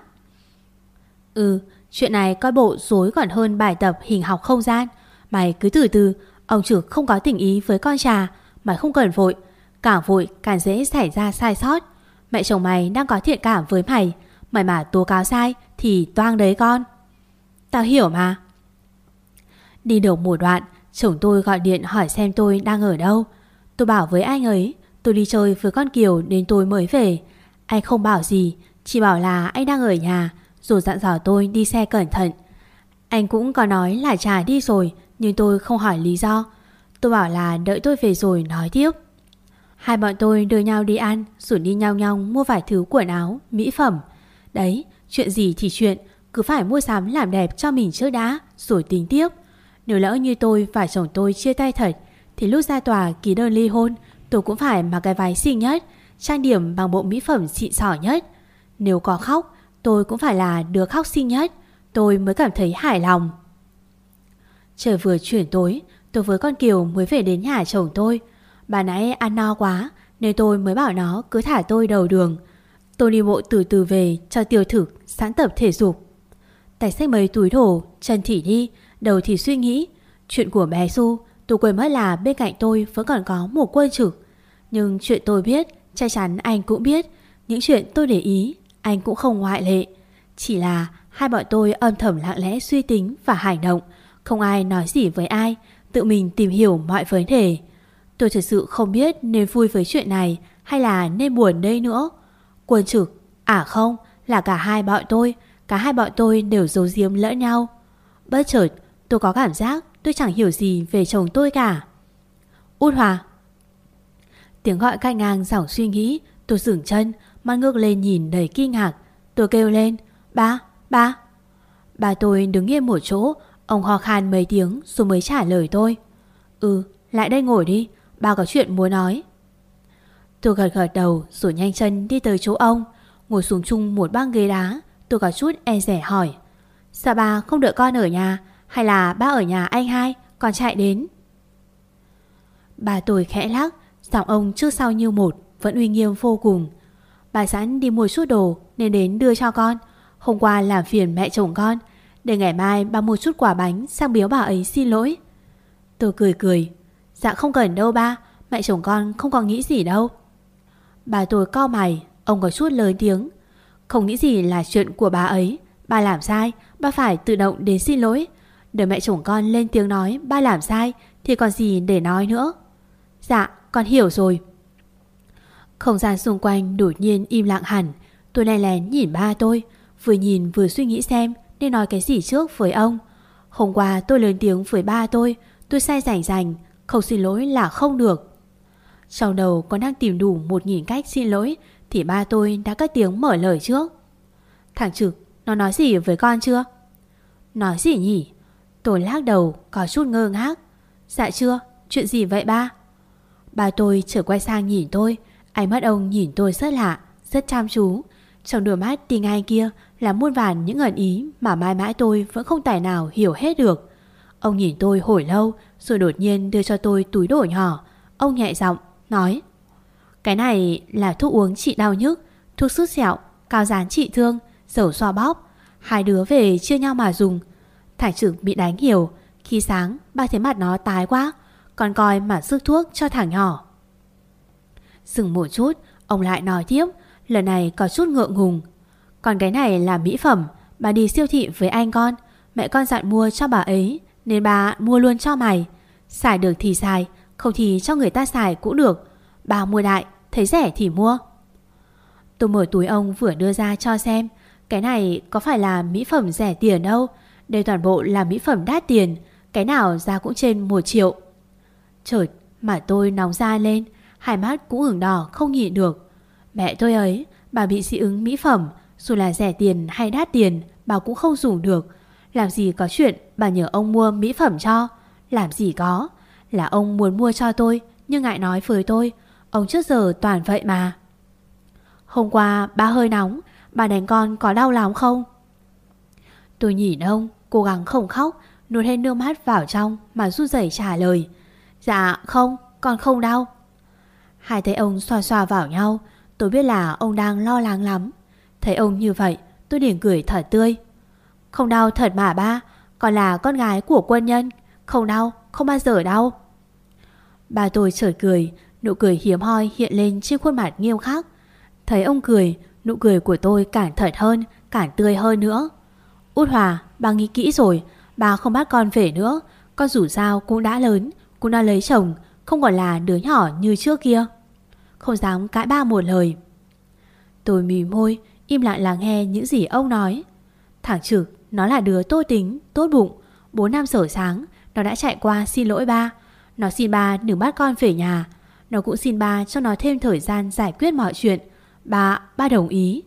Ừ, chuyện này coi bộ dối còn hơn bài tập hình học không gian. Mày cứ từ từ, ông trưởng không có tình ý với con trà, mày không cần vội. Càng vội càng dễ xảy ra sai sót. Mẹ chồng mày đang có thiện cảm với mày, mày mà tố cáo sai thì toang đấy con. Tao hiểu mà. Đi được một đoạn, chồng tôi gọi điện hỏi xem tôi đang ở đâu. Tôi bảo với anh ấy, tôi đi chơi với con Kiều đến tôi mới về. Anh không bảo gì, chỉ bảo là anh đang ở nhà, rồi dặn dò tôi đi xe cẩn thận. Anh cũng có nói là trà đi rồi, nhưng tôi không hỏi lý do. Tôi bảo là đợi tôi về rồi nói tiếp. Hai bọn tôi đưa nhau đi ăn, rồi đi nhau nhau mua vài thứ quần áo, mỹ phẩm. Đấy, chuyện gì thì chuyện, cứ phải mua sắm làm đẹp cho mình trước đã, rồi tính tiếp. Nếu lỡ như tôi và chồng tôi chia tay thật, thì lúc ra tòa ký đơn ly hôn, tôi cũng phải mặc cái váy xinh nhất, trang điểm bằng bộ mỹ phẩm xịn sỏ nhất. Nếu có khóc, tôi cũng phải là đứa khóc xinh nhất, tôi mới cảm thấy hài lòng. Trời vừa chuyển tối, tôi với con Kiều mới về đến nhà chồng tôi. Bà nãy ăn no quá, nên tôi mới bảo nó cứ thả tôi đầu đường. Tôi đi bộ từ từ về cho tiêu thực, sẵn tập thể dục. Tài xách mấy túi đồ, chân thì đi, Đầu thì suy nghĩ Chuyện của bé Du Tôi quên mất là bên cạnh tôi vẫn còn có một quân trực Nhưng chuyện tôi biết Chắc chắn anh cũng biết Những chuyện tôi để ý Anh cũng không ngoại lệ Chỉ là hai bọn tôi âm thầm lặng lẽ suy tính và hành động Không ai nói gì với ai Tự mình tìm hiểu mọi vấn đề Tôi thật sự không biết nên vui với chuyện này Hay là nên buồn đây nữa. Quân trực À không Là cả hai bọn tôi Cả hai bọn tôi đều giấu giếm lỡ nhau. Bất chợt tôi có cảm giác Tôi chẳng hiểu gì về chồng tôi cả. Út Hòa. Tiếng gọi cai ngang dòng suy nghĩ Tôi dừng chân Mắt ngước lên nhìn đầy kinh ngạc. Tôi kêu lên Ba, ba. Bà tôi đứng yên một chỗ Ông ho khan mấy tiếng rồi mới trả lời tôi. Ừ, lại đây ngồi đi Ba có chuyện muốn nói. Tôi gật gật đầu rồi nhanh chân đi tới chỗ ông, Ngồi xuống chung một băng ghế đá. Tôi có chút e rẻ hỏi dạ Sao ba không đợi con ở nhà Hay là ba ở nhà anh hai Còn chạy đến? Bà tôi khẽ lắc, Giọng ông trước sau như một, Vẫn uy nghiêm vô cùng. Bà sẵn đi mua chút đồ Nên đến đưa cho con. Hôm qua làm phiền mẹ chồng con, Để ngày mai ba mua chút quả bánh Sang biếu bà ấy xin lỗi. Tôi cười cười Dạ không cần đâu ba, Mẹ chồng con không có nghĩ gì đâu. Bà tôi co mày, Ông có chút lớn tiếng. Không nghĩ gì là chuyện của bà ấy, Ba làm sai, Ba phải tự động đến xin lỗi. Để mẹ chồng con lên tiếng nói, Ba làm sai, Thì còn gì để nói nữa. Dạ con hiểu rồi. Không gian xung quanh đột nhiên im lặng hẳn. Tôi lén lén nhìn ba tôi, Vừa nhìn vừa suy nghĩ xem Nên nói cái gì trước với ông. Hôm qua tôi lớn tiếng với ba tôi Tôi sai rảnh rành không xin lỗi là không được. Trong đầu còn đang tìm đủ một nghìn cách xin lỗi, Thì ba tôi đã cất tiếng mở lời trước. Thằng Trực, Nó nói gì với con chưa? Nói gì nhỉ? Tôi lắc đầu, có chút ngơ ngác. Dạ chưa, Chuyện gì vậy ba? Ba tôi trở quay sang nhìn tôi, Ánh mắt ông nhìn tôi rất lạ, Rất chăm chú. Trong đôi mắt tình ai kia Là muôn vàn những ẩn ý Mà mãi mãi tôi vẫn không tài nào hiểu hết được. Ông nhìn tôi hồi lâu rồi đột nhiên đưa cho tôi túi đổ nhỏ. Ông nhẹ giọng nói, Cái này là thuốc uống trị đau nhức, Thuốc sút sẹo, Cao dán trị thương, Dầu xoa bóp. Hai đứa về chia nhau mà dùng. Thải trưởng bị đánh hiểu Khi sáng ba thấy mặt nó tái quá, Còn coi mà sức thuốc cho thằng nhỏ. Dừng một chút, Ông lại nói tiếp, Lần này có chút ngượng ngùng. Còn cái này là mỹ phẩm, Bà đi siêu thị với anh con. Mẹ con dặn mua cho bà ấy. Nên bà mua luôn cho mày. Xài được thì xài, Không thì cho người ta xài cũng được. Bà mua đại, Thấy rẻ thì mua. Tôi mở túi ông vừa đưa ra cho xem, Cái này có phải là mỹ phẩm rẻ tiền đâu? Đây toàn bộ là mỹ phẩm đắt tiền, Cái nào ra cũng trên 1 triệu. Chợt mà tôi nóng da lên, Hai mắt cũng ửng đỏ, không nhịn được. Mẹ tôi ấy, Bà bị dị ứng mỹ phẩm, Dù là rẻ tiền hay đắt tiền, Bà cũng không dùng được. Làm gì có chuyện bà nhờ ông mua mỹ phẩm cho? Làm gì có. Là ông muốn mua cho tôi, Nhưng ngại nói với tôi. Ông trước giờ toàn vậy mà. Hôm qua ba hơi nóng, Bà đánh con có đau lắm không? Tôi nhìn ông Cố gắng không khóc, Nuốt hết nước mắt vào trong Mà rút rẩy trả lời. Dạ không, con không đau. Hai tay ông xoa xoa vào nhau, Tôi biết là ông đang lo lắng lắm. Thấy ông như vậy, tôi liền cười thở tươi. Không đau thật mà ba Còn là con gái của quân nhân. Không đau, không bao giờ đau. Ba tôi chợt cười Nụ cười hiếm hoi hiện lên trên khuôn mặt nghiêm khắc. Thấy ông cười Nụ cười của tôi càng thật hơn Càng tươi hơn nữa. Út Hòa, bà nghĩ kỹ rồi Bà không bắt con về nữa. Con dù sao cũng đã lớn Cũng đã lấy chồng Không còn là đứa nhỏ như trước kia. Không dám cãi ba một lời. Tôi mỉm môi Im lặng lắng nghe những gì ông nói. Thẳng trực nó là đứa tốt tính, tốt bụng. 4 năm sở sáng Nó đã chạy qua xin lỗi ba. Nó xin ba đừng bắt con về nhà. Nó cũng xin ba cho nó thêm thời gian giải quyết mọi chuyện. Ba, ba đồng ý.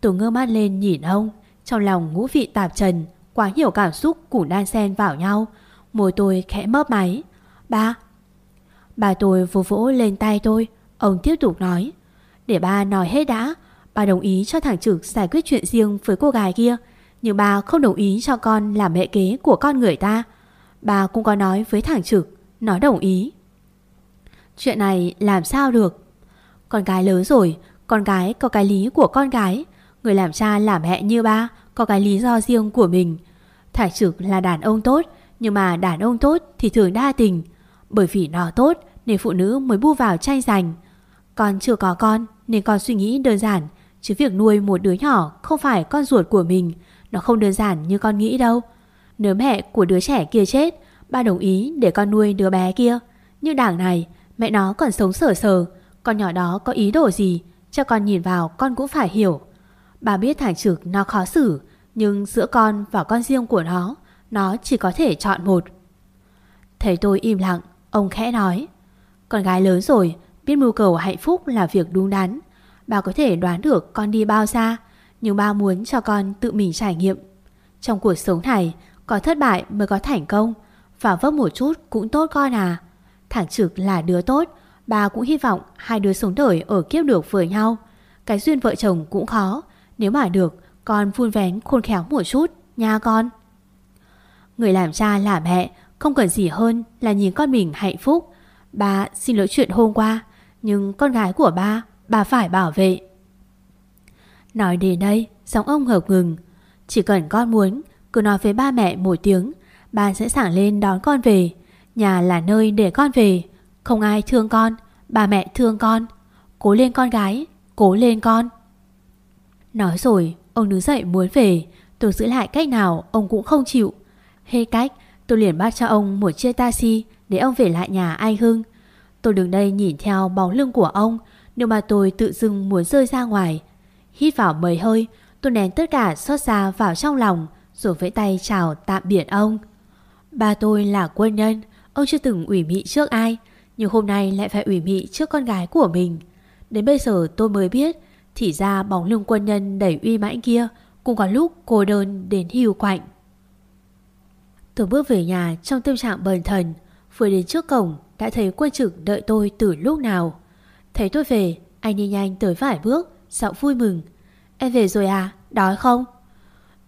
Tôi ngơ mắt lên nhìn ông. Trong lòng ngũ vị tạp trần Quá nhiều cảm xúc cũng đan xen vào nhau. Môi tôi khẽ mấp máy. Ba Bà tôi vỗ vỗ lên tay tôi. Ông tiếp tục nói. Để ba nói hết đã Ba đồng ý cho thằng trực giải quyết chuyện riêng với cô gái kia. Nhưng bà không đồng ý cho con làm mẹ kế của con người ta. Bà cũng có nói với thằng trực Nó đồng ý. Chuyện này làm sao được? Con gái lớn rồi, Con gái có cái lý của con gái. Người làm cha làm mẹ như ba Có cái lý do riêng của mình. Thải trực là đàn ông tốt, Nhưng mà đàn ông tốt thì thường đa tình. Bởi vì nó tốt Nên phụ nữ mới bu vào tranh giành. Con chưa có con Nên con suy nghĩ đơn giản, Chứ việc nuôi một đứa nhỏ Không phải con ruột của mình. Nó không đơn giản như con nghĩ đâu. Nếu mẹ của đứa trẻ kia chết, Ba đồng ý để con nuôi đứa bé kia. Nhưng đảng này, Mẹ nó còn sống sở sờ, Con nhỏ đó có ý đồ gì, Cho con nhìn vào con cũng phải hiểu. Bà biết thải trực nó khó xử, Nhưng giữa con và con riêng của nó Nó chỉ có thể chọn một. Thấy tôi im lặng, Ông khẽ nói, Con gái lớn rồi, Biết mưu cầu hạnh phúc là việc đúng đắn. Bà có thể đoán được con đi bao xa nhưng ba muốn cho con tự mình trải nghiệm. Trong cuộc sống này, Có thất bại mới có thành công. Và vấp một chút cũng tốt con à. Thẳng trực là đứa tốt Bà cũng hy vọng hai đứa sống đời ở kiếp được với nhau. Cái duyên vợ chồng cũng khó, Nếu mà được, Con vun vén khôn khéo một chút, Nha con. Người làm cha là mẹ, Không cần gì hơn là nhìn con mình hạnh phúc. Bà xin lỗi chuyện hôm qua, Nhưng con gái của ba Bà phải bảo vệ. Nói đến đây, Giọng ông hợp ngừng. Chỉ cần con muốn, Cứ nói với ba mẹ một tiếng, Ba sẽ sẵn lên đón con về. Nhà là nơi để con về. Không ai thương con Bà mẹ thương con. Cố lên con gái, Cố lên con. Nói rồi, Ông đứng dậy muốn về. Tôi giữ lại cách nào, Ông cũng không chịu. Hết cách, Tôi liền bắt cho ông một chiếc taxi Để ông về lại nhà anh Hưng. Tôi đứng đây nhìn theo bóng lưng của ông nếu mà tôi tự dưng muốn rơi ra ngoài Hít vào mấy hơi, Tôi nén tất cả xót xa vào trong lòng, Rồi vẫy tay chào tạm biệt ông. Ba tôi là quân nhân, Ông chưa từng ủy mị trước ai, Nhưng hôm nay lại phải ủy mị trước con gái của mình. Đến bây giờ tôi mới biết, Thì ra bóng lưng quân nhân đầy uy mãnh kia Cũng có lúc cô đơn đến hiu quạnh. Tôi bước về nhà trong tâm trạng bần thần, Vừa đến trước cổng đã thấy quân trực đợi tôi từ lúc nào. Thấy tôi về, Anh đi nhanh tới vài bước Giọng vui mừng. Em về rồi à? Đói không?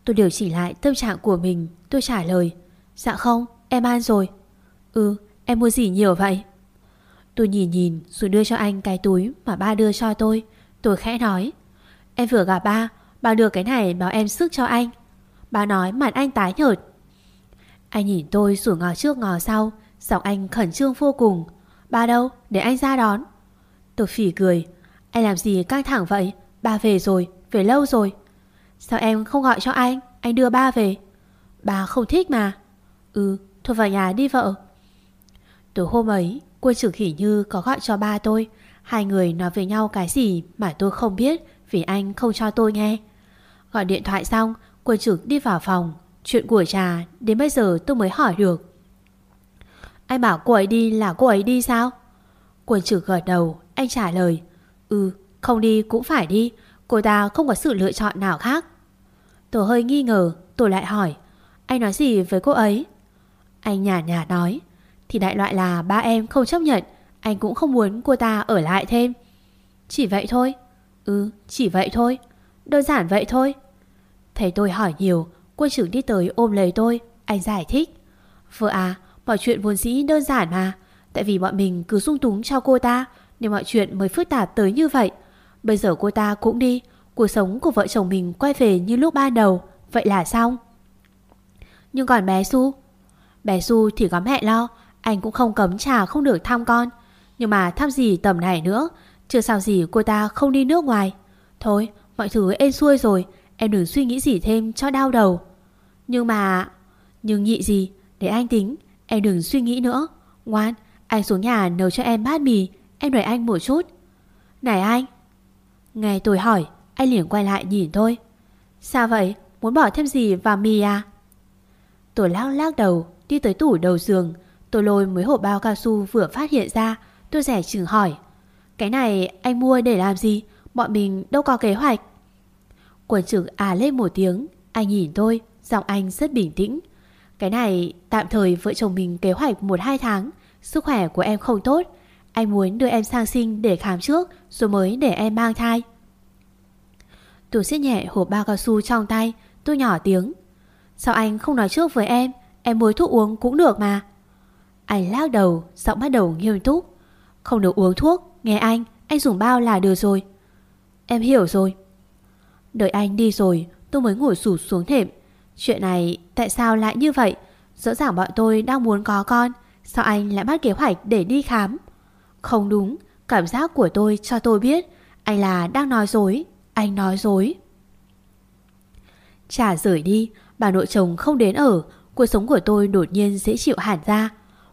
Tôi điều chỉnh lại tâm trạng của mình, Tôi trả lời Dạ không, em ăn rồi. Ừ em mua gì nhiều vậy? Tôi nhìn nhìn rồi đưa cho anh cái túi Mà ba đưa cho tôi. Tôi khẽ nói, Em vừa gặp ba Ba đưa cái này bảo em sức cho anh. Ba nói, mặt anh tái nhợt. Anh nhìn tôi rồi ngò trước ngò sau, Giọng anh khẩn trương vô cùng, Ba đâu? Để anh ra đón. Tôi phỉ cười anh làm gì căng thẳng vậy? Ba về rồi, về lâu rồi. Sao em không gọi cho anh? Anh đưa ba về. Ba không thích mà. Ừ thôi vào nhà đi vợ. Tối hôm ấy cô trưởng khỉ như có gọi cho ba tôi. Hai người nói với nhau cái gì Mà tôi không biết Vì anh không cho tôi nghe. Gọi điện thoại xong, Quân trưởng đi vào phòng. Chuyện của trà đến bây giờ tôi mới hỏi được. Anh bảo cô ấy đi là cô ấy đi sao? Quân trưởng gật đầu, Anh trả lời. Ừ không đi cũng phải đi. Cô ta không có sự lựa chọn nào khác. Tôi hơi nghi ngờ Tôi lại hỏi, Anh nói gì với cô ấy? Anh nhả nhả nói, Thì đại loại là ba em không chấp nhận, Anh cũng không muốn cô ta ở lại thêm. Chỉ vậy thôi. Ừ chỉ vậy thôi. Đơn giản vậy thôi. Thấy tôi hỏi nhiều, Quân trưởng đi tới ôm lấy tôi, Anh giải thích, Vợ à mọi chuyện vốn dĩ đơn giản mà, Tại vì bọn mình cứ sung túng cho cô ta nên mọi chuyện mới phức tạp tới như vậy. Bây giờ cô ta cũng đi, Cuộc sống của vợ chồng mình quay về như lúc ban đầu. Vậy là xong. Nhưng còn bé Su Bé Su thì có mẹ lo, Anh cũng không cấm trà không được thăm con. Nhưng mà thăm gì tầm này nữa, Chưa sao gì cô ta không đi nước ngoài. Thôi, mọi thứ êm xuôi rồi, Em đừng suy nghĩ gì thêm cho đau đầu. Nhưng mà, Nhưng nhị gì, để anh tính, Em đừng suy nghĩ nữa. Ngoan, anh xuống nhà nấu cho em bát mì Em đợi anh một chút. Này anh. Nghe tôi hỏi, Anh liền quay lại nhìn thôi. Sao vậy? Muốn bỏ thêm gì vào mì à? Tôi lắc lắc đầu, Đi tới tủ đầu giường. Tôi lôi mấy hộp bao cao su vừa phát hiện ra. Tôi rẻ chừng hỏi. Cái này anh mua để làm gì? Bọn mình đâu có kế hoạch. Quần trực à lên một tiếng. Anh nhìn tôi, Giọng anh rất bình tĩnh. Cái này tạm thời vợ chồng mình kế hoạch 1-2 tháng. Sức khỏe của em không tốt. Anh muốn đưa em sang sinh để khám trước, Rồi mới để em mang thai. Tôi siết nhẹ hộp bao cao su trong tay, Tôi nhỏ tiếng. Sao anh không nói trước với em? Em muốn thuốc uống cũng được mà. Anh lắc đầu, Giọng bắt đầu nghiêm túc. Không được uống thuốc, Nghe anh Anh dùng bao là được rồi. Em hiểu rồi. Đợi anh đi rồi, Tôi mới ngồi sụt xuống thềm. Chuyện này tại sao lại như vậy? Rõ ràng bọn tôi đang muốn có con, Sao anh lại bắt kế hoạch để đi khám? Không đúng, Cảm giác của tôi cho tôi biết, Anh là đang nói dối, Anh nói dối. Trả rời đi, Bà nội chồng không đến ở, Cuộc sống của tôi đột nhiên dễ chịu hẳn ra.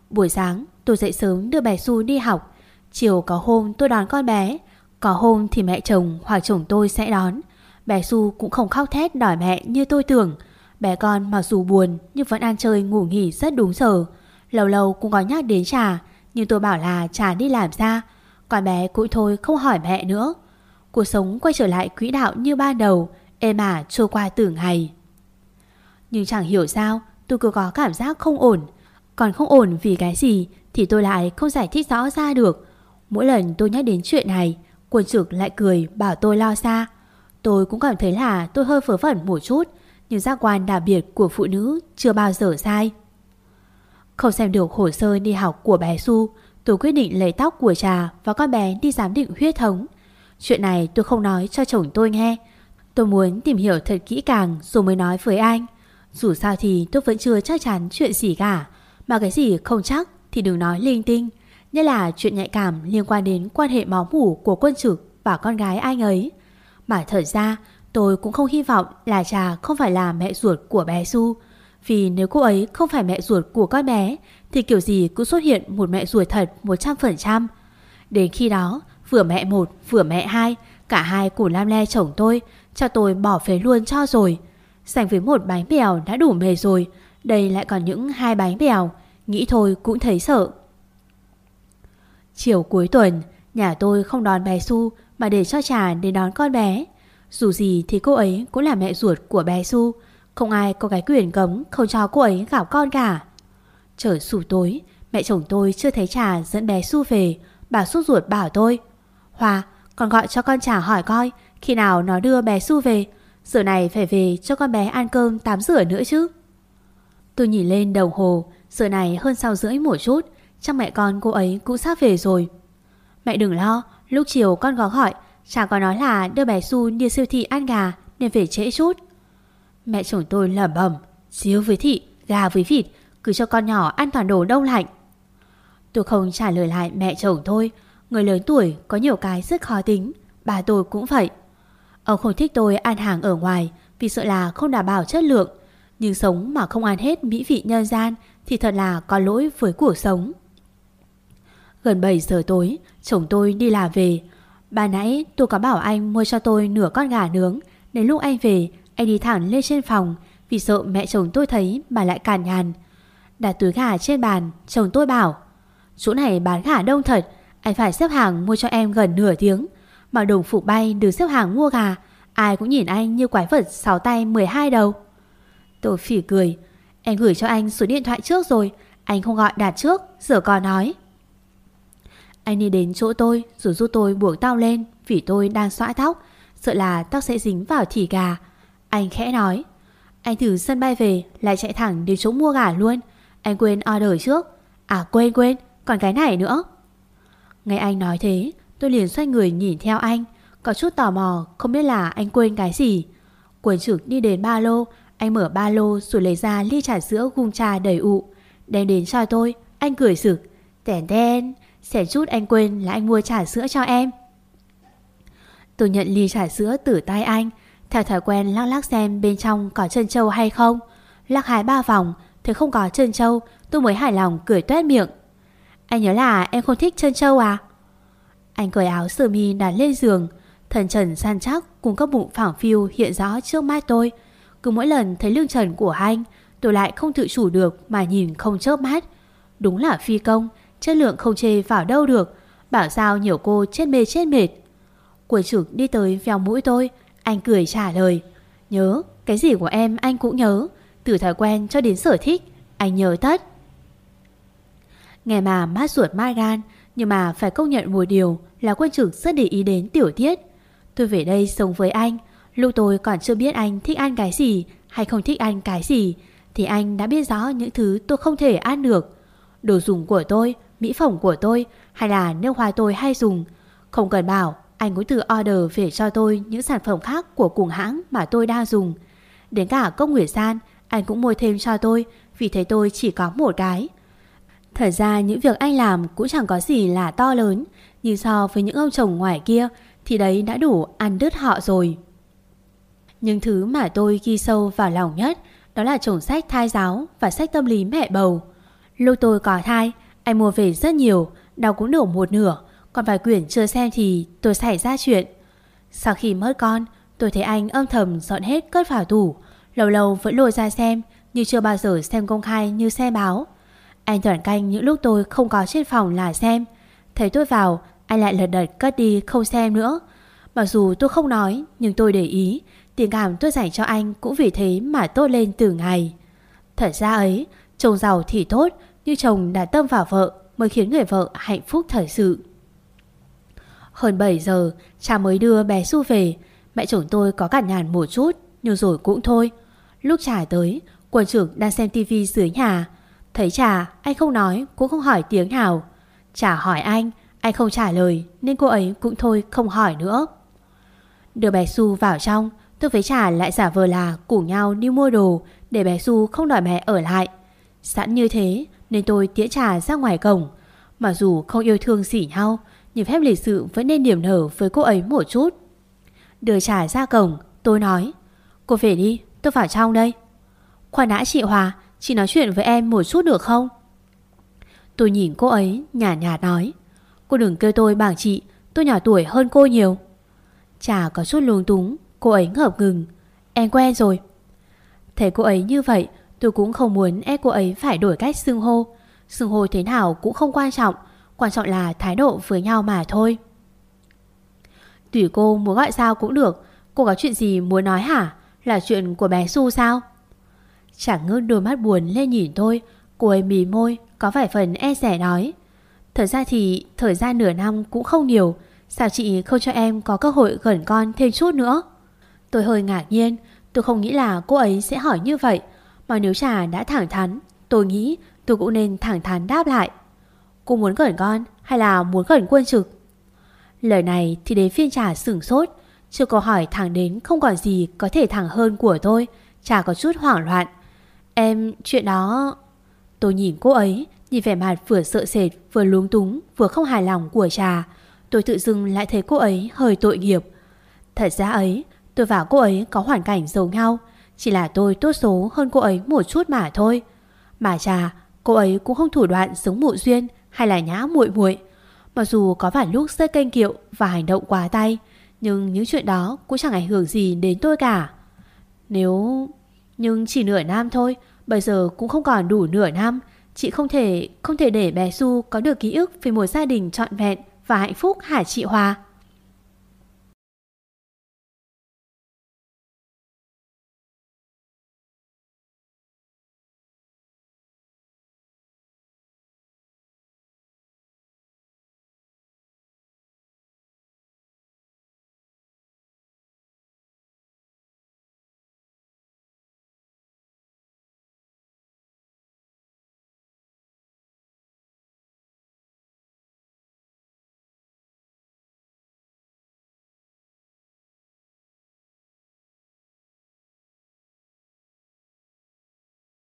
Buổi sáng, tôi dậy sớm đưa bé Su đi học. Chiều có hôm tôi đón con bé, Có hôm thì mẹ chồng hoặc chồng tôi sẽ đón. Bé Su cũng không khóc thét đòi mẹ như tôi tưởng. Bé con mặc dù buồn nhưng vẫn ăn chơi ngủ nghỉ rất đúng giờ. Lâu lâu cũng có nhắc đến trà nhưng tôi bảo là chả đi làm ra. Còn bé cũng thôi, không hỏi mẹ nữa. Cuộc sống quay trở lại quỹ đạo như ban đầu, Êm ả trôi qua từng ngày. Nhưng chẳng hiểu sao, Tôi cứ có cảm giác không ổn. Còn không ổn vì cái gì Thì tôi lại không giải thích rõ ra được. Mỗi lần tôi nhắc đến chuyện này, Quân trực lại cười, bảo tôi lo xa. Tôi cũng cảm thấy là tôi hơi phớ vẩn một chút, Nhưng giác quan đặc biệt của phụ nữ Chưa bao giờ sai. Không xem được hồ sơ đi học của bé Su Tôi quyết định lấy tóc của trà Và con bé đi giám định huyết thống. Chuyện này tôi không nói cho chồng tôi nghe. Tôi muốn tìm hiểu thật kỹ càng Rồi mới nói với anh. Dù sao thì tôi vẫn chưa chắc chắn chuyện gì cả. Mà cái gì không chắc Thì đừng nói linh tinh. Nhất là chuyện nhạy cảm liên quan đến quan hệ máu mủ Của quân trực và con gái anh ấy. Mà thật ra, tôi cũng không hy vọng Là trà không phải là mẹ ruột của bé Du vì nếu cô ấy không phải mẹ ruột của con bé, Thì kiểu gì cũng xuất hiện một mẹ ruột thật 100% Đến khi đó, Vừa mẹ một, vừa mẹ hai, Cả hai cùng lam le chồng tôi, Cho tôi bỏ phế luôn cho rồi. Dành với một bánh bèo đã đủ mề rồi, Đây lại còn những hai bánh bèo, Nghĩ thôi cũng thấy sợ. Chiều cuối tuần, Nhà tôi không đón bé Su Mà để cho trà đến đón con bé. Dù gì thì cô ấy cũng là mẹ ruột của bé Su không ai có cái quyền cấm Không cho cô ấy gạo con cả. Trời sủ tối, Mẹ chồng tôi chưa thấy trà dẫn bé Su về. Bà sốt ruột bảo tôi Hòa còn gọi cho con trà hỏi coi, Khi nào nó đưa bé Su về? Giờ này phải về cho con bé ăn cơm tắm rửa nữa chứ. Tôi nhìn lên đồng hồ, Giờ này hơn sau rưỡi một chút, Chắc mẹ con cô ấy cũng sắp về rồi. Mẹ đừng lo, Lúc chiều con có hỏi Chả có nói là đưa bé Su đi siêu thị ăn gà, Nên về trễ chút. Mẹ chồng tôi lẩm bẩm Xíu với thị, gà với vịt Cứ cho con nhỏ ăn toàn đồ đông lạnh. Tôi không trả lời lại mẹ chồng tôi. Người lớn tuổi có nhiều cái rất khó tính Bà tôi cũng vậy. Ông không thích tôi ăn hàng ở ngoài Vì sợ là không đảm bảo chất lượng Nhưng sống mà không ăn hết mỹ vị nhân gian Thì thật là có lỗi với cuộc sống. Gần 7 giờ tối Chồng tôi đi làm về. Bà nãy tôi có bảo anh mua cho tôi nửa con gà nướng Đến lúc anh về anh đi thẳng lên trên phòng, Vì sợ mẹ chồng tôi thấy bà lại càn nhàn. Đặt túi gà trên bàn, Chồng tôi bảo, Chỗ này bán gà đông thật, Anh phải xếp hàng mua cho em gần nửa tiếng. Mà đồng phục bay được xếp hàng mua gà, Ai cũng nhìn anh như quái vật sáu tay 12 đầu. Tôi phỉ cười, Em gửi cho anh số điện thoại trước rồi, Anh không gọi đạt trước, Giờ còn nói. Anh đi đến chỗ tôi, Rồi giúp tôi buộc tao lên, Vì tôi đang xõa tóc, Sợ là tóc sẽ dính vào thỉ gà. Anh khẽ nói. Anh thử sân bay về, Lại chạy thẳng đến chỗ mua gà luôn. Anh quên order trước. À quên quên, Còn cái này nữa. Nghe anh nói thế, Tôi liền xoay người nhìn theo anh. Có chút tò mò, Không biết là anh quên cái gì. Quần trực đi đến ba lô, Anh mở ba lô rồi lấy ra ly trà sữa gung trà đầy ụ. Đem đến cho tôi, Anh cười sực. Tèn đen Sẽ chút anh quên là anh mua trà sữa cho em. Tôi nhận ly trà sữa từ tay anh theo thói quen lắc lắc xem bên trong có chân châu hay không? Lắc hai ba vòng Thấy không có chân châu, Tôi mới hài lòng cười tuét miệng. Anh nhớ là em không thích chân châu à? Anh cởi áo sơ mi đặt lên giường Thần trần săn chắc cùng các bụng phẳng phiu hiện rõ trước mắt tôi. Cứ mỗi lần thấy lưng trần của anh Tôi lại không tự chủ được mà nhìn không chớp mắt. Đúng là phi công Chất lượng không chê vào đâu được Bảo sao nhiều cô chết mê chết mệt. Quầy trực đi tới vèo mũi tôi anh cười trả lời Nhớ, cái gì của em anh cũng nhớ Từ thói quen cho đến sở thích Anh nhớ tất. Nghe mà mát ruột mai gan Nhưng mà phải công nhận một điều Là quân trực rất để ý đến tiểu tiết. Tôi về đây sống với anh Lúc tôi còn chưa biết anh thích ăn cái gì Hay không thích ăn cái gì Thì anh đã biết rõ những thứ tôi không thể ăn được. Đồ dùng của tôi Mỹ phẩm của tôi Hay là nước hoa tôi hay dùng Không cần bảo anh cũng tự order về cho tôi Những sản phẩm khác của cùng hãng mà tôi đang dùng. Đến cả công Nguyệt San, Anh cũng mua thêm cho tôi, Vì thấy tôi chỉ có một cái. Thật ra những việc anh làm cũng chẳng có gì là to lớn, Nhưng so với những ông chồng ngoài kia Thì đấy đã đủ ăn đứt họ rồi. Nhưng thứ mà tôi ghi sâu vào lòng nhất Đó là chồng sách thai giáo Và sách tâm lý mẹ bầu. Lúc tôi có thai, Anh mua về rất nhiều, đau cũng đổ một nửa. Còn vài quyển chưa xem thì tôi xảy ra chuyện. Sau khi mất con, Tôi thấy anh âm thầm dọn hết cất vào tủ, Lâu lâu vẫn lôi ra xem, Nhưng chưa bao giờ xem công khai như xe báo. Anh toàn canh những lúc tôi không có trên phòng là xem. Thấy tôi vào, Anh lại lật đật cất đi không xem nữa. Mặc dù tôi không nói, Nhưng tôi để ý, Tình cảm tôi dành cho anh cũng vì thế mà tốt lên từ ngày. Thật ra ấy, Chồng giàu thì tốt, Nhưng chồng đã tâm vào vợ Mới khiến người vợ hạnh phúc thật sự. Hơn 7 giờ, Cha mới đưa bé Su về. Mẹ chồng tôi có cản nhàn một chút, Nhưng rồi cũng thôi. Lúc trả tới, quần trưởng đang xem tivi dưới nhà. Thấy trà anh không nói, cũng không hỏi tiếng nào. Trà hỏi anh Anh không trả lời, Nên cô ấy cũng thôi không hỏi nữa. Đưa bé Su vào trong, Tôi với Trà lại giả vờ là cùng nhau đi mua đồ, Để bé Su không đòi mẹ ở lại. Sẵn như thế, Nên tôi tĩa Trà ra ngoài cổng. Mặc dù không yêu thương gì nhau nhưng phép lịch sự vẫn nên điểm nở với cô ấy một chút. Đưa Trà ra cổng, Tôi nói, Cô về đi, tôi vào trong đây. Khoan đã chị Hòa, Chị nói chuyện với em một chút được không? Tôi nhìn cô ấy nhả nhạt nói, Cô đừng kêu tôi bằng chị, Tôi nhỏ tuổi hơn cô nhiều. Chả có chút lung túng, Cô ấy ngập ngừng, Em quen rồi. Thấy cô ấy như vậy, Tôi cũng không muốn ép cô ấy phải đổi cách xưng hô. Xưng hô thế nào cũng không quan trọng Quan trọng là thái độ với nhau mà thôi. Tùy cô muốn gọi sao cũng được, Cô có chuyện gì muốn nói hả? Là chuyện của bé Su sao? Chẳng ngước đôi mắt buồn lên nhìn tôi Cô ấy mì môi, Có vài phần e rẻ nói. Thật ra thì, thời gian nửa năm cũng không nhiều, Sao chị không cho em có cơ hội gần con thêm chút nữa? Tôi hơi ngạc nhiên, Tôi không nghĩ là cô ấy sẽ hỏi như vậy, Mà nếu trà đã thẳng thắn, Tôi nghĩ tôi cũng nên thẳng thắn đáp lại. Cô muốn gần con hay là muốn gần quân trực Lời này thì đến phiên trà sửng sốt Chưa câu hỏi thẳng đến không còn gì có thể thẳng hơn của tôi Trà có chút hoảng loạn Em, chuyện đó... Tôi nhìn cô ấy, nhìn vẻ mặt vừa sợ sệt, vừa luống túng, vừa không hài lòng của trà. Tôi tự dưng lại thấy cô ấy hơi tội nghiệp. Thật ra ấy, tôi và cô ấy có hoàn cảnh giống nhau. Chỉ là tôi tốt số hơn cô ấy một chút mà thôi. Mà trà, cô ấy cũng không thủ đoạn giống mụ duyên hay là nhã muội muội. Mặc dù có vài lúc rơi kênh kiệu và hành động quá tay, nhưng những chuyện đó cũng chẳng ảnh hưởng gì đến tôi cả. Nếu... Nhưng chỉ nửa năm thôi Bây giờ cũng không còn đủ nửa năm Chị không thể không thể để bé Su có được ký ức Về một gia đình trọn vẹn và hạnh phúc hả chị Hòa